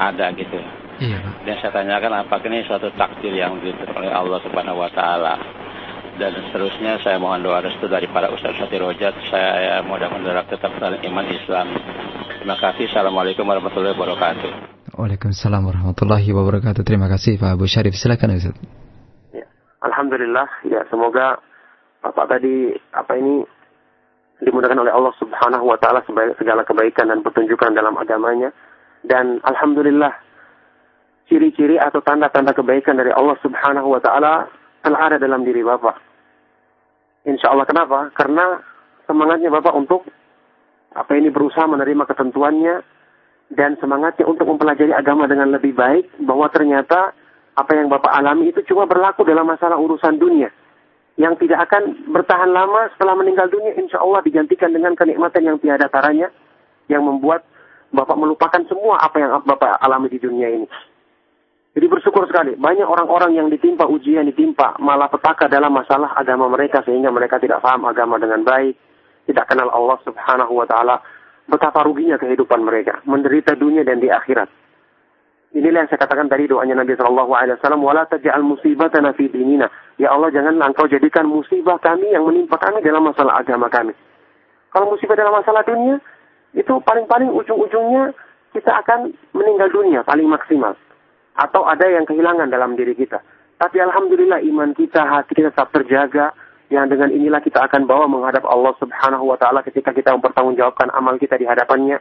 ada gitu. Iya, Pak. Dan saya tanyakan apakah ini suatu takdir yang ditentukan oleh Allah Subhanahu wa taala. Dan seterusnya saya mohon doa restu dari para ustaz Sati Rojat. Saya mudah-mudahan tetap dalam iman Islam. Terima kasih. Assalamualaikum warahmatullahi wabarakatuh. Waalaikumsalam warahmatullahi wabarakatuh. Terima kasih Pak Abu Syarif. Silakan Ustaz. Ya. Alhamdulillah, ya semoga Bapak tadi apa ini dimudahkan oleh Allah Subhanahu wa taala segala kebaikan dan pertunjukan dalam agamanya dan alhamdulillah ciri-ciri atau tanda-tanda kebaikan dari Allah Subhanahu wa taala telah ada dalam diri Bapak. Insya Allah kenapa? Karena semangatnya Bapak untuk apa ini berusaha menerima ketentuannya dan semangatnya untuk mempelajari agama dengan lebih baik bahwa ternyata apa yang Bapak alami itu cuma berlaku dalam masalah urusan dunia yang tidak akan bertahan lama setelah meninggal dunia insya Allah digantikan dengan kenikmatan yang tiada taranya yang membuat Bapak melupakan semua apa yang Bapak alami di dunia ini. Jadi bersyukur sekali. Banyak orang-orang yang ditimpa ujian, ditimpa malah petaka dalam masalah agama mereka sehingga mereka tidak paham agama dengan baik, tidak kenal Allah Subhanahu wa taala. Betapa ruginya kehidupan mereka, menderita dunia dan di akhirat. Inilah yang saya katakan tadi doanya Nabi Shallallahu Alaihi Wasallam. Wala taj'al musibatana fi dinina. Ya Allah janganlah engkau jadikan musibah kami yang menimpa kami dalam masalah agama kami. Kalau musibah dalam masalah dunia, itu paling-paling ujung-ujungnya kita akan meninggal dunia paling maksimal. Atau ada yang kehilangan dalam diri kita. Tapi Alhamdulillah iman kita, hati kita tetap terjaga. Yang dengan inilah kita akan bawa menghadap Allah subhanahu wa ta'ala ketika kita mempertanggungjawabkan amal kita di hadapannya.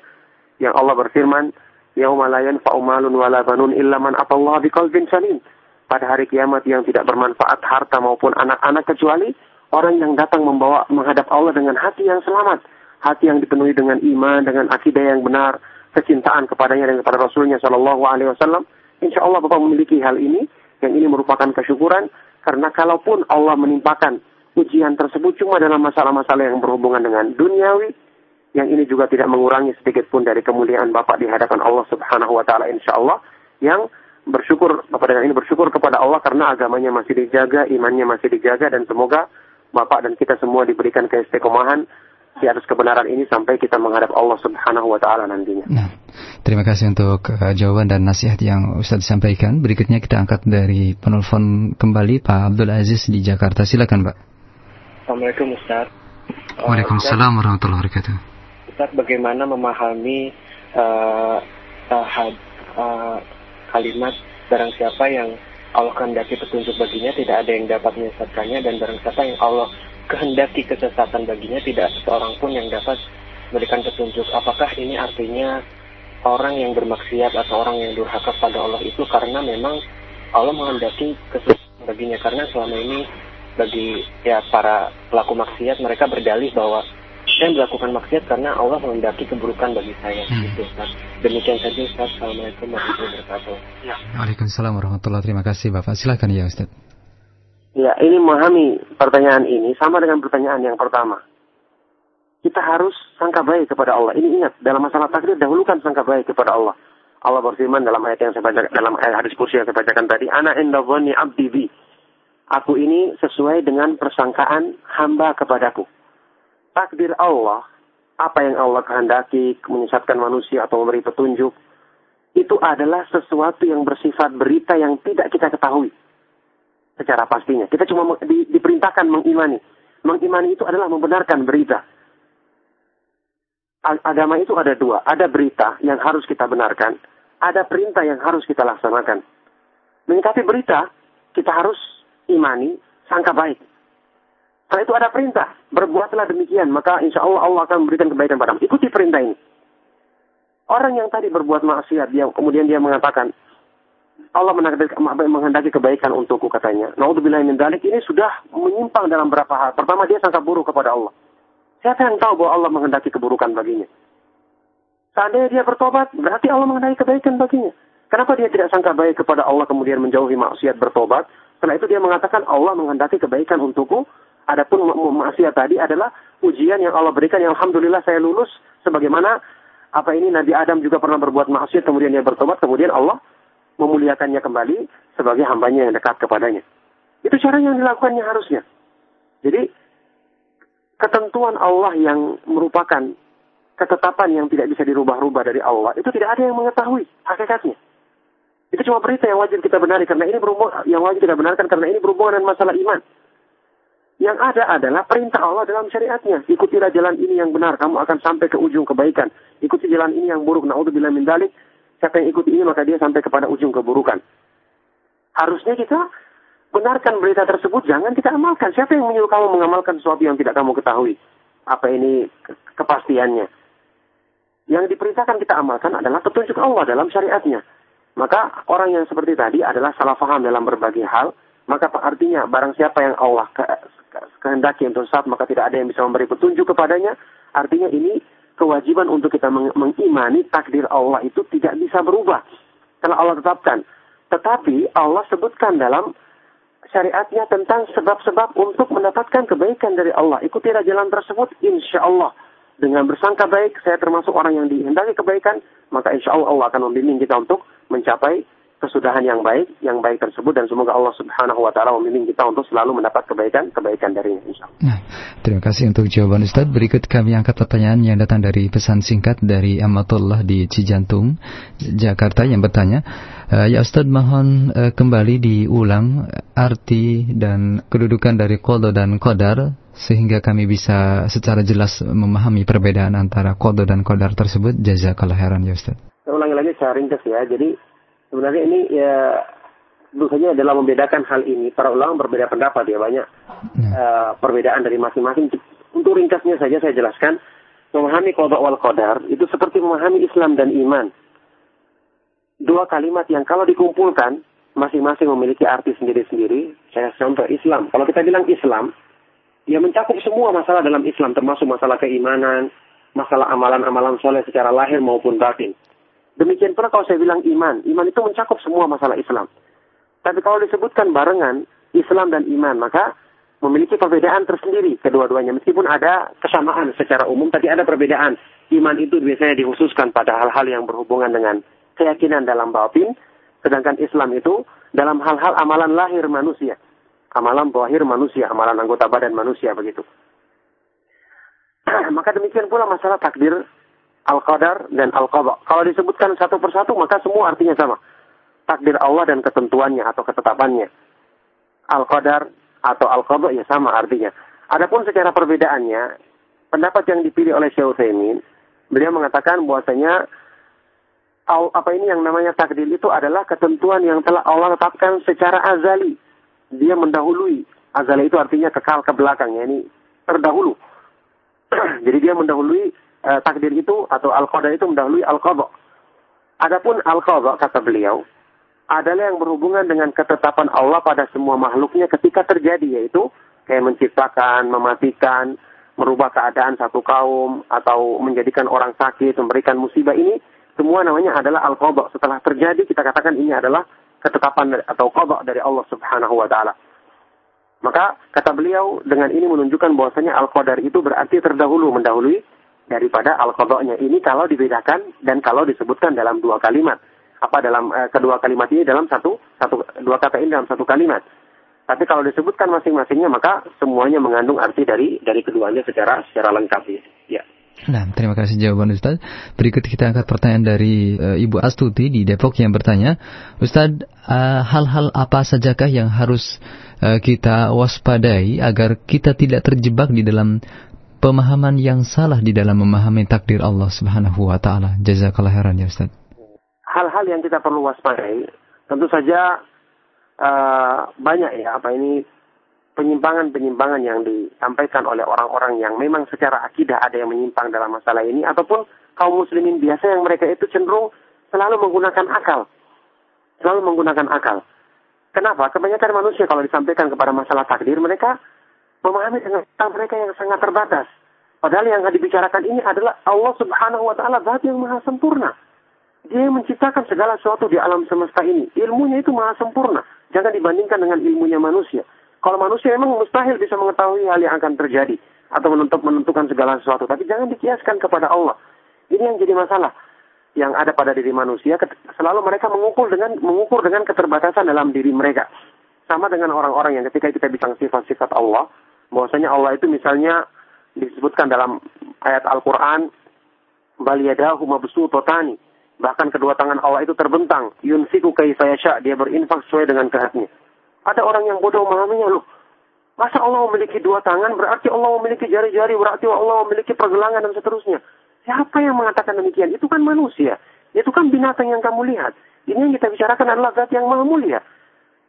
Yang Allah berfirman, yauma la yanfa'u malun wala banun illa man atallaha biqalbin salim. Pada hari kiamat yang tidak bermanfaat harta maupun anak-anak kecuali orang yang datang membawa menghadap Allah dengan hati yang selamat, hati yang dipenuhi dengan iman, dengan akidah yang benar, kecintaan kepadanya dan kepada Rasulnya Shallallahu Alaihi Wasallam. Insya Allah Bapak memiliki hal ini, yang ini merupakan kesyukuran, karena kalaupun Allah menimpakan ujian tersebut cuma dalam masalah-masalah yang berhubungan dengan duniawi, yang ini juga tidak mengurangi sedikit pun dari kemuliaan Bapak di hadapan Allah Subhanahu wa taala insyaallah yang bersyukur Bapak dengan ini bersyukur kepada Allah karena agamanya masih dijaga, imannya masih dijaga dan semoga Bapak dan kita semua diberikan keistiqomahan di atas kebenaran ini sampai kita menghadap Allah Subhanahu wa taala nantinya. Nah, terima kasih untuk uh, jawaban dan nasihat yang Ustaz sampaikan. Berikutnya kita angkat dari penelpon kembali Pak Abdul Aziz di Jakarta. Silakan, Pak. Assalamualaikum Ustaz. Waalaikumsalam warahmatullahi wabarakatuh. Ustaz bagaimana memahami uh, uh, had, uh, kalimat barang siapa yang Allah kehendaki petunjuk baginya tidak ada yang dapat menyesatkannya dan barang siapa yang Allah kehendaki kesesatan baginya tidak seorang pun yang dapat memberikan petunjuk. Apakah ini artinya orang yang bermaksiat atau orang yang durhaka pada Allah itu karena memang Allah menghendaki kesesatan baginya karena selama ini bagi ya para pelaku maksiat mereka berdalih bahwa saya melakukan maksiat karena Allah menghendaki keburukan bagi saya. Hmm. Gitu, Ustaz. Demikian saja Ustaz. Assalamualaikum warahmatullahi wabarakatuh. Ya. Waalaikumsalam warahmatullahi Terima kasih Bapak. Silakan ya Ustaz. Ya, ini memahami pertanyaan ini sama dengan pertanyaan yang pertama. Kita harus sangka baik kepada Allah. Ini ingat, dalam masalah takdir dahulukan sangka baik kepada Allah. Allah berfirman dalam ayat yang saya baca, dalam ayat hadis kursi yang saya bacakan tadi, Ana inda abdi bi. Aku ini sesuai dengan persangkaan hamba kepadaku takdir Allah, apa yang Allah kehendaki menyesatkan manusia atau memberi petunjuk, itu adalah sesuatu yang bersifat berita yang tidak kita ketahui secara pastinya. Kita cuma di, diperintahkan mengimani. Mengimani itu adalah membenarkan berita. Agama itu ada dua. Ada berita yang harus kita benarkan. Ada perintah yang harus kita laksanakan. Menyikapi berita, kita harus imani, sangka baik. Setelah itu ada perintah, berbuatlah demikian, maka insya Allah Allah akan memberikan kebaikan padamu. Ikuti perintah ini. Orang yang tadi berbuat maksiat, dia kemudian dia mengatakan, Allah menghendaki kebaikan untukku katanya. Naudzubillah min dalik ini sudah menyimpang dalam beberapa hal. Pertama dia sangka buruk kepada Allah. Siapa yang tahu bahwa Allah menghendaki keburukan baginya? Seandainya dia bertobat, berarti Allah menghendaki kebaikan baginya. Kenapa dia tidak sangka baik kepada Allah kemudian menjauhi maksiat bertobat? Setelah itu dia mengatakan Allah menghendaki kebaikan untukku, Adapun maksiat tadi adalah ujian yang Allah berikan yang alhamdulillah saya lulus sebagaimana apa ini Nabi Adam juga pernah berbuat maksiat kemudian dia bertobat kemudian Allah memuliakannya kembali sebagai hambanya yang dekat kepadanya. Itu cara yang dilakukannya harusnya. Jadi ketentuan Allah yang merupakan ketetapan yang tidak bisa dirubah-rubah dari Allah, itu tidak ada yang mengetahui hakikatnya. Itu cuma berita yang wajib kita benari karena ini berhubungan yang wajib kita benarkan karena ini berhubungan dengan masalah iman. Yang ada adalah perintah Allah dalam syariatnya. Ikutilah jalan ini yang benar, kamu akan sampai ke ujung kebaikan. Ikuti jalan ini yang buruk. Naudzubillah min dalik. Siapa yang ikuti ini maka dia sampai kepada ujung keburukan. Harusnya kita benarkan berita tersebut, jangan kita amalkan. Siapa yang menyuruh kamu mengamalkan sesuatu yang tidak kamu ketahui? Apa ini kepastiannya? Yang diperintahkan kita amalkan adalah petunjuk Allah dalam syariatnya. Maka orang yang seperti tadi adalah salah faham dalam berbagai hal. Maka artinya barang siapa yang Allah kehendaki untuk saat maka tidak ada yang bisa memberi petunjuk kepadanya. Artinya ini kewajiban untuk kita mengimani takdir Allah itu tidak bisa berubah. Karena Allah tetapkan. Tetapi Allah sebutkan dalam syariatnya tentang sebab-sebab untuk mendapatkan kebaikan dari Allah. Ikutilah jalan tersebut, insya Allah. Dengan bersangka baik, saya termasuk orang yang dihendaki kebaikan, maka insya Allah Allah akan membimbing kita untuk mencapai kesudahan yang baik, yang baik tersebut dan semoga Allah Subhanahu wa taala membimbing kita untuk selalu mendapat kebaikan-kebaikan darinya insyaallah. Nah, terima kasih untuk jawaban Ustaz. Berikut kami angkat pertanyaan yang datang dari pesan singkat dari Amatullah di Cijantung, Jakarta yang bertanya, uh, ya Ustaz mohon uh, kembali diulang arti dan kedudukan dari qada dan qadar sehingga kami bisa secara jelas memahami perbedaan antara qada dan qadar tersebut. Jazakallah khairan ya Ustaz. Saya ulangi lagi secara ringkas ya. Jadi sebenarnya ini ya saja adalah membedakan hal ini. Para ulama berbeda pendapat ya banyak ya. uh, perbedaan dari masing-masing. Untuk ringkasnya saja saya jelaskan, memahami qada wal qadar itu seperti memahami Islam dan iman. Dua kalimat yang kalau dikumpulkan masing-masing memiliki arti sendiri-sendiri. Saya contoh Islam. Kalau kita bilang Islam, ya mencakup semua masalah dalam Islam termasuk masalah keimanan, masalah amalan-amalan soleh secara lahir maupun batin. Demikian pula kalau saya bilang iman, iman itu mencakup semua masalah Islam. Tapi kalau disebutkan barengan Islam dan iman, maka memiliki perbedaan tersendiri kedua-duanya. Meskipun ada kesamaan secara umum, tapi ada perbedaan. Iman itu biasanya dikhususkan pada hal-hal yang berhubungan dengan keyakinan dalam batin, sedangkan Islam itu dalam hal-hal amalan lahir manusia. Amalan lahir manusia, amalan anggota badan manusia begitu. Maka demikian pula masalah takdir Al-Qadar dan Al-Qadha. Kalau disebutkan satu persatu maka semua artinya sama. Takdir Allah dan ketentuannya atau ketetapannya. Al-Qadar atau Al-Qadha ya sama artinya. Adapun secara perbedaannya, pendapat yang dipilih oleh Syekh Utsaimin, beliau mengatakan bahwasanya apa ini yang namanya takdir itu adalah ketentuan yang telah Allah tetapkan secara azali. Dia mendahului. Azali itu artinya kekal ke belakangnya. Ini terdahulu. Jadi dia mendahului eh, takdir itu atau al-qada itu mendahului al-qada. Adapun al-qada kata beliau adalah yang berhubungan dengan ketetapan Allah pada semua makhluknya ketika terjadi yaitu kayak menciptakan, mematikan, merubah keadaan satu kaum atau menjadikan orang sakit, memberikan musibah ini semua namanya adalah al-qada. Setelah terjadi kita katakan ini adalah ketetapan atau qada dari Allah Subhanahu wa taala. Maka kata beliau dengan ini menunjukkan bahwasanya al-qadar itu berarti terdahulu mendahului daripada al qadanya Ini kalau dibedakan dan kalau disebutkan dalam dua kalimat. Apa dalam eh, kedua kalimat ini dalam satu satu dua kata ini dalam satu kalimat. Tapi kalau disebutkan masing-masingnya maka semuanya mengandung arti dari dari keduanya secara secara lengkap ya. Nah, terima kasih jawaban Ustaz. Berikut kita angkat pertanyaan dari uh, Ibu Astuti di Depok yang bertanya, Ustaz, uh, hal-hal apa sajakah yang harus uh, kita waspadai agar kita tidak terjebak di dalam pemahaman yang salah di dalam memahami takdir Allah Subhanahu wa taala. Jazakallah khairan ya Ustaz. Hal-hal yang kita perlu waspadai tentu saja uh, banyak ya apa ini penyimpangan-penyimpangan yang disampaikan oleh orang-orang yang memang secara akidah ada yang menyimpang dalam masalah ini ataupun kaum muslimin biasa yang mereka itu cenderung selalu menggunakan akal. Selalu menggunakan akal. Kenapa? Kebanyakan manusia kalau disampaikan kepada masalah takdir mereka memahami dengan mereka yang sangat terbatas. Padahal yang dibicarakan ini adalah Allah Subhanahu wa taala zat yang maha sempurna. Dia yang menciptakan segala sesuatu di alam semesta ini. Ilmunya itu maha sempurna. Jangan dibandingkan dengan ilmunya manusia. Kalau manusia memang mustahil bisa mengetahui hal yang akan terjadi atau menentuk, menentukan segala sesuatu. Tapi jangan dikiaskan kepada Allah. Ini yang jadi masalah yang ada pada diri manusia. Selalu mereka mengukur dengan mengukur dengan keterbatasan dalam diri mereka. Sama dengan orang-orang yang ketika kita bilang sifat-sifat Allah, bahwasanya Allah itu misalnya disebutkan dalam ayat Al-Quran, baliyadahu mabsutotani. Bahkan kedua tangan Allah itu terbentang. Yunfiku kaifayasha. Dia berinfak sesuai dengan kehendaknya. Ada orang yang bodoh memahaminya loh. Masa Allah memiliki dua tangan berarti Allah memiliki jari-jari, berarti Allah memiliki pergelangan dan seterusnya. Siapa yang mengatakan demikian? Itu kan manusia. Itu kan binatang yang kamu lihat. Ini yang kita bicarakan adalah zat yang maha mulia.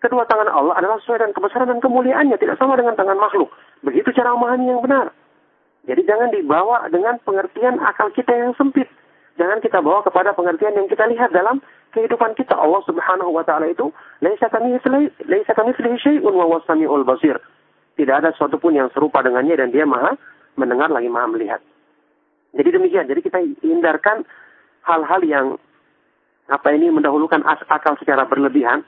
Kedua tangan Allah adalah sesuai dengan kebesaran dan kemuliaannya. Tidak sama dengan tangan makhluk. Begitu cara memahami yang benar. Jadi jangan dibawa dengan pengertian akal kita yang sempit. Jangan kita bawa kepada pengertian yang kita lihat dalam kehidupan kita. Allah Subhanahu wa taala itu laisa kami laisa kami syai'un wa wasamiul basir. Tidak ada sesuatu pun yang serupa dengannya dan dia maha mendengar lagi maha melihat. Jadi demikian. Jadi kita hindarkan hal-hal yang apa ini mendahulukan akal secara berlebihan.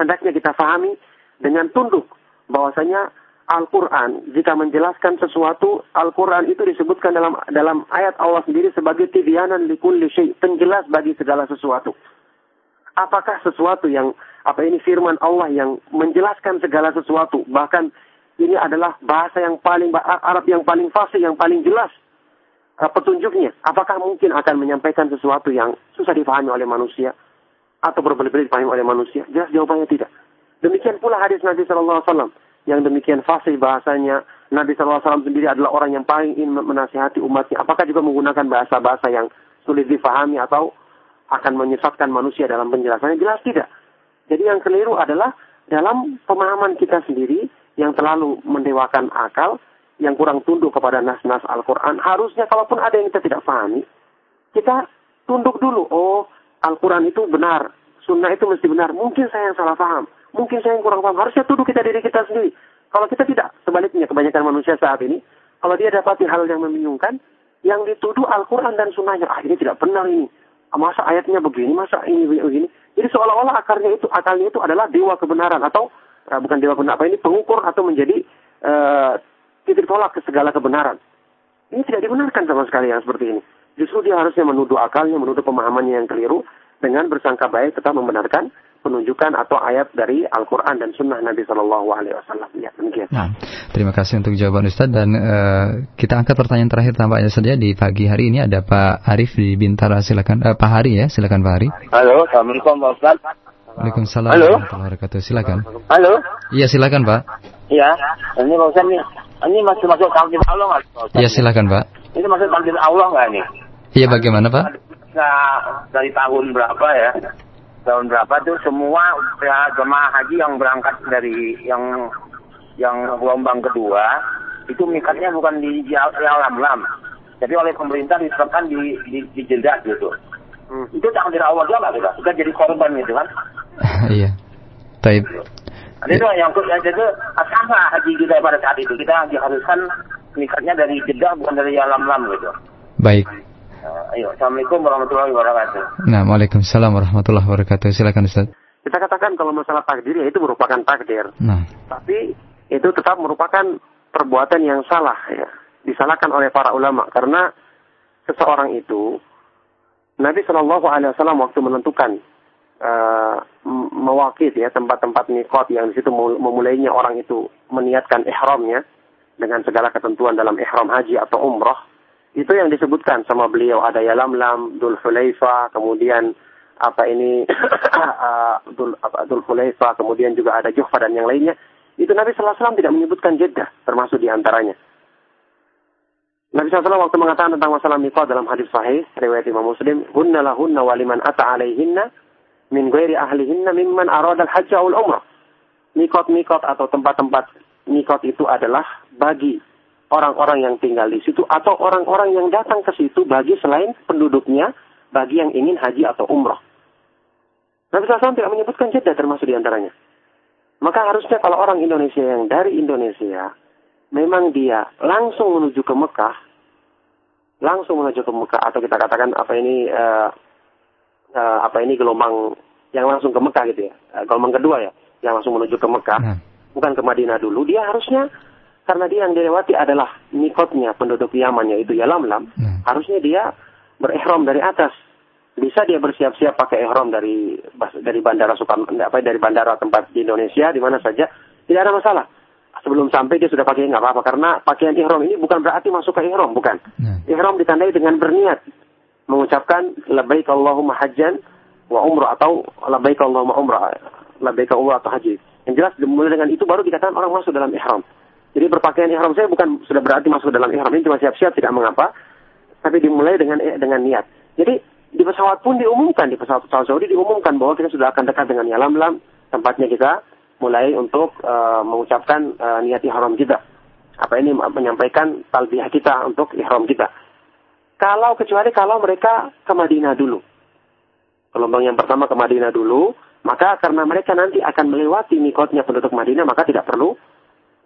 Hendaknya kita pahami dengan tunduk bahwasanya Al-Quran, jika menjelaskan sesuatu, Al-Quran itu disebutkan dalam dalam ayat Allah sendiri sebagai tibianan likulli syai, penjelas bagi segala sesuatu. Apakah sesuatu yang, apa ini firman Allah yang menjelaskan segala sesuatu, bahkan ini adalah bahasa yang paling, Arab yang paling fasih, yang paling jelas uh, petunjuknya. Apakah mungkin akan menyampaikan sesuatu yang susah dipahami oleh manusia? Atau berbeda-beda dipahami oleh manusia? Jelas jawabannya tidak. Demikian pula hadis Nabi Shallallahu Alaihi yang demikian fasih bahasanya. Nabi SAW sendiri adalah orang yang paling ingin menasihati umatnya. Apakah juga menggunakan bahasa-bahasa yang sulit difahami atau akan menyesatkan manusia dalam penjelasannya? Jelas tidak. Jadi yang keliru adalah dalam pemahaman kita sendiri yang terlalu mendewakan akal, yang kurang tunduk kepada nas-nas Al-Quran. Harusnya kalaupun ada yang kita tidak pahami, kita tunduk dulu. Oh, Al-Quran itu benar. Sunnah itu mesti benar. Mungkin saya yang salah paham mungkin saya yang kurang paham. Harusnya tuduh kita diri kita sendiri. Kalau kita tidak, sebaliknya kebanyakan manusia saat ini, kalau dia dapati hal yang membingungkan, yang dituduh Al-Quran dan Sunnahnya, ah ini tidak benar ini. Masa ayatnya begini, masa ini begini. Jadi seolah-olah akarnya itu, akalnya itu adalah dewa kebenaran atau uh, bukan dewa kebenaran, apa ini pengukur atau menjadi uh, tolak ke segala kebenaran. Ini tidak dibenarkan sama sekali yang seperti ini. Justru dia harusnya menuduh akalnya, menuduh pemahamannya yang keliru dengan bersangka baik tetap membenarkan penunjukan atau ayat dari Al-Quran dan Sunnah Nabi Shallallahu Alaihi Wasallam. Ya, demikian. Nah, terima kasih untuk jawaban Ustaz dan uh, kita angkat pertanyaan terakhir tampaknya saja di pagi hari ini ada Pak Arif di Bintara. Silakan uh, Pak Hari ya, silakan Pak Hari. Halo, Assalamualaikum Pak Ustaz. Waalaikumsalam Halo. warahmatullahi wabarakatuh. Silakan. Halo. Iya, silakan Pak. Iya, ini Pak Ustaz nih. Ini masih masuk takdir Allah nggak Pak Ustaz? Iya, silakan Pak. Ini masuk takdir Allah nggak nih? Iya, bagaimana Pak? Nah, dari tahun berapa ya? Tahun berapa tuh semua ya, jemaah haji yang berangkat dari yang yang gelombang kedua itu mikatnya bukan di alam lam tapi oleh pemerintah ditetapkan di di, di Jeddah gitu. Hmm. itu takdir Allah juga kita kita jadi korban gitu kan. Iya. Taib. Nah, itu yang itu sama haji kita pada saat itu. Kita diharuskan mikatnya dari Jeddah bukan dari alam lam gitu. Baik ayo, Assalamualaikum warahmatullahi wabarakatuh. Nah, Waalaikumsalam warahmatullahi wabarakatuh. Silakan Ustaz. Kita katakan kalau masalah takdir ya itu merupakan takdir. Nah. Tapi itu tetap merupakan perbuatan yang salah ya. Disalahkan oleh para ulama karena seseorang itu Nabi Shallallahu Alaihi Wasallam waktu menentukan uh, mewakil ya tempat-tempat mikot yang di situ memulainya orang itu meniatkan ihramnya dengan segala ketentuan dalam ihram haji atau umroh itu yang disebutkan sama beliau ada Yalamlam, Dul Hulaifa, kemudian apa ini uh, Dul, apa, Dul Hulaifa, kemudian juga ada Juhfa dan yang lainnya. Itu Nabi Sallallahu Alaihi Wasallam tidak menyebutkan Jeddah termasuk di antaranya. Nabi SAW waktu mengatakan tentang masalah mikot dalam hadis sahih riwayat Imam Muslim, "Hunna lahunna waliman ata alaihinna min ghairi ahlihinna mimman arada al-hajj al umrah." Mikot-mikot atau tempat-tempat mikot itu adalah bagi orang-orang yang tinggal di situ atau orang-orang yang datang ke situ bagi selain penduduknya bagi yang ingin haji atau umroh. Nabi SAW tidak menyebutkan Jeddah termasuk di antaranya. Maka harusnya kalau orang Indonesia yang dari Indonesia memang dia langsung menuju ke Mekah, langsung menuju ke Mekah atau kita katakan apa ini uh, uh, apa ini gelombang yang langsung ke Mekah gitu ya, uh, gelombang kedua ya, yang langsung menuju ke Mekah, hmm. bukan ke Madinah dulu, dia harusnya karena dia yang dilewati adalah mikotnya penduduk Yaman yaitu Yalamlam, hmm. harusnya dia berihram dari atas. Bisa dia bersiap-siap pakai ihram dari dari bandara Soekarno apa dari bandara tempat di Indonesia di mana saja tidak ada masalah. sebelum sampai dia sudah pakai nggak apa-apa karena pakaian ihram ini bukan berarti masuk ke ihram bukan. Nah. Ihram ditandai dengan berniat mengucapkan labbaik Allahumma hajjan wa umrah atau labbaik Allahumma umrah, labbaik umrah atau haji. Yang jelas dimulai dengan itu baru dikatakan orang masuk dalam ihram. Jadi berpakaian ihram saya bukan sudah berarti masuk dalam ihram ini cuma siap-siap tidak mengapa, tapi dimulai dengan dengan niat. Jadi di pesawat pun diumumkan di pesawat pesawat Saudi diumumkan bahwa kita sudah akan dekat dengan Yalam Lam tempatnya kita mulai untuk uh, mengucapkan uh, niat ihram kita. Apa ini menyampaikan talbiyah kita untuk ihram kita. Kalau kecuali kalau mereka ke Madinah dulu. Gelombang yang pertama ke Madinah dulu, maka karena mereka nanti akan melewati mikotnya penduduk Madinah, maka tidak perlu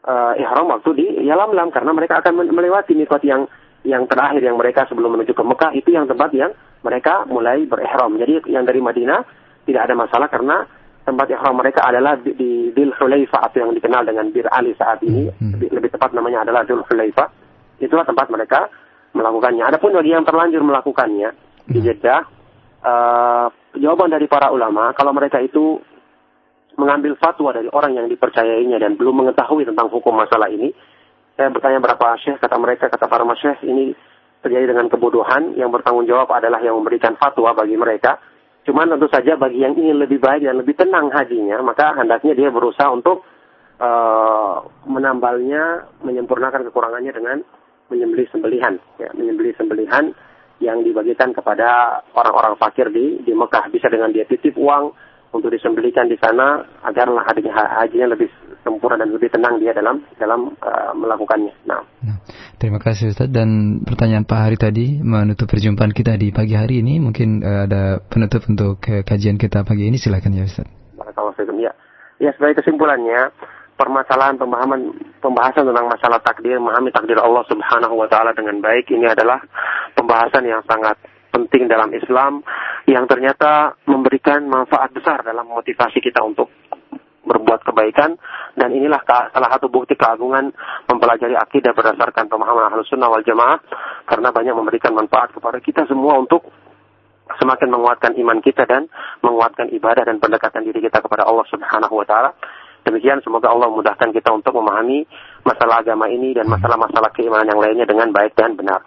uh, ihram waktu di Yalam Lam karena mereka akan melewati mikot yang yang terakhir yang mereka sebelum menuju ke Mekah itu yang tempat yang mereka mulai berihram. Jadi yang dari Madinah tidak ada masalah karena tempat ihram mereka adalah di, di Dil Hulaifah atau yang dikenal dengan Bir Ali saat ini hmm. lebih, lebih tepat namanya adalah Dil Hulaifah itulah tempat mereka melakukannya adapun bagi yang terlanjur melakukannya hmm. di Jeddah uh, jawaban dari para ulama kalau mereka itu mengambil fatwa dari orang yang dipercayainya dan belum mengetahui tentang hukum masalah ini saya bertanya berapa syekh kata mereka kata para syekh ini terjadi dengan kebodohan. Yang bertanggung jawab adalah yang memberikan fatwa bagi mereka. Cuman tentu saja bagi yang ingin lebih baik dan lebih tenang hajinya, maka hendaknya dia berusaha untuk uh, menambalnya, menyempurnakan kekurangannya dengan menyembelih sembelihan, ya, menyembelih sembelihan yang dibagikan kepada orang-orang fakir di di Mekah. Bisa dengan dia titip uang untuk disembelikan di sana agarlah hajinya lebih sempurna dan lebih tenang dia dalam dalam uh, melakukannya. Nah. nah. Terima kasih Ustaz dan pertanyaan Pak Hari tadi menutup perjumpaan kita di pagi hari ini mungkin uh, ada penutup untuk uh, kajian kita pagi ini silakan ya Ustaz. Barakallahu ya. Ya sebagai kesimpulannya permasalahan pemahaman pembahasan tentang masalah takdir, memahami takdir Allah Subhanahu wa taala dengan baik ini adalah pembahasan yang sangat penting dalam Islam yang ternyata memberikan manfaat besar dalam motivasi kita untuk berbuat kebaikan dan inilah salah satu bukti keagungan mempelajari akidah berdasarkan pemahaman ahlus sunnah wal jamaah karena banyak memberikan manfaat kepada kita semua untuk semakin menguatkan iman kita dan menguatkan ibadah dan pendekatan diri kita kepada Allah Subhanahu wa taala. Demikian semoga Allah memudahkan kita untuk memahami masalah agama ini dan masalah-masalah keimanan yang lainnya dengan baik dan benar.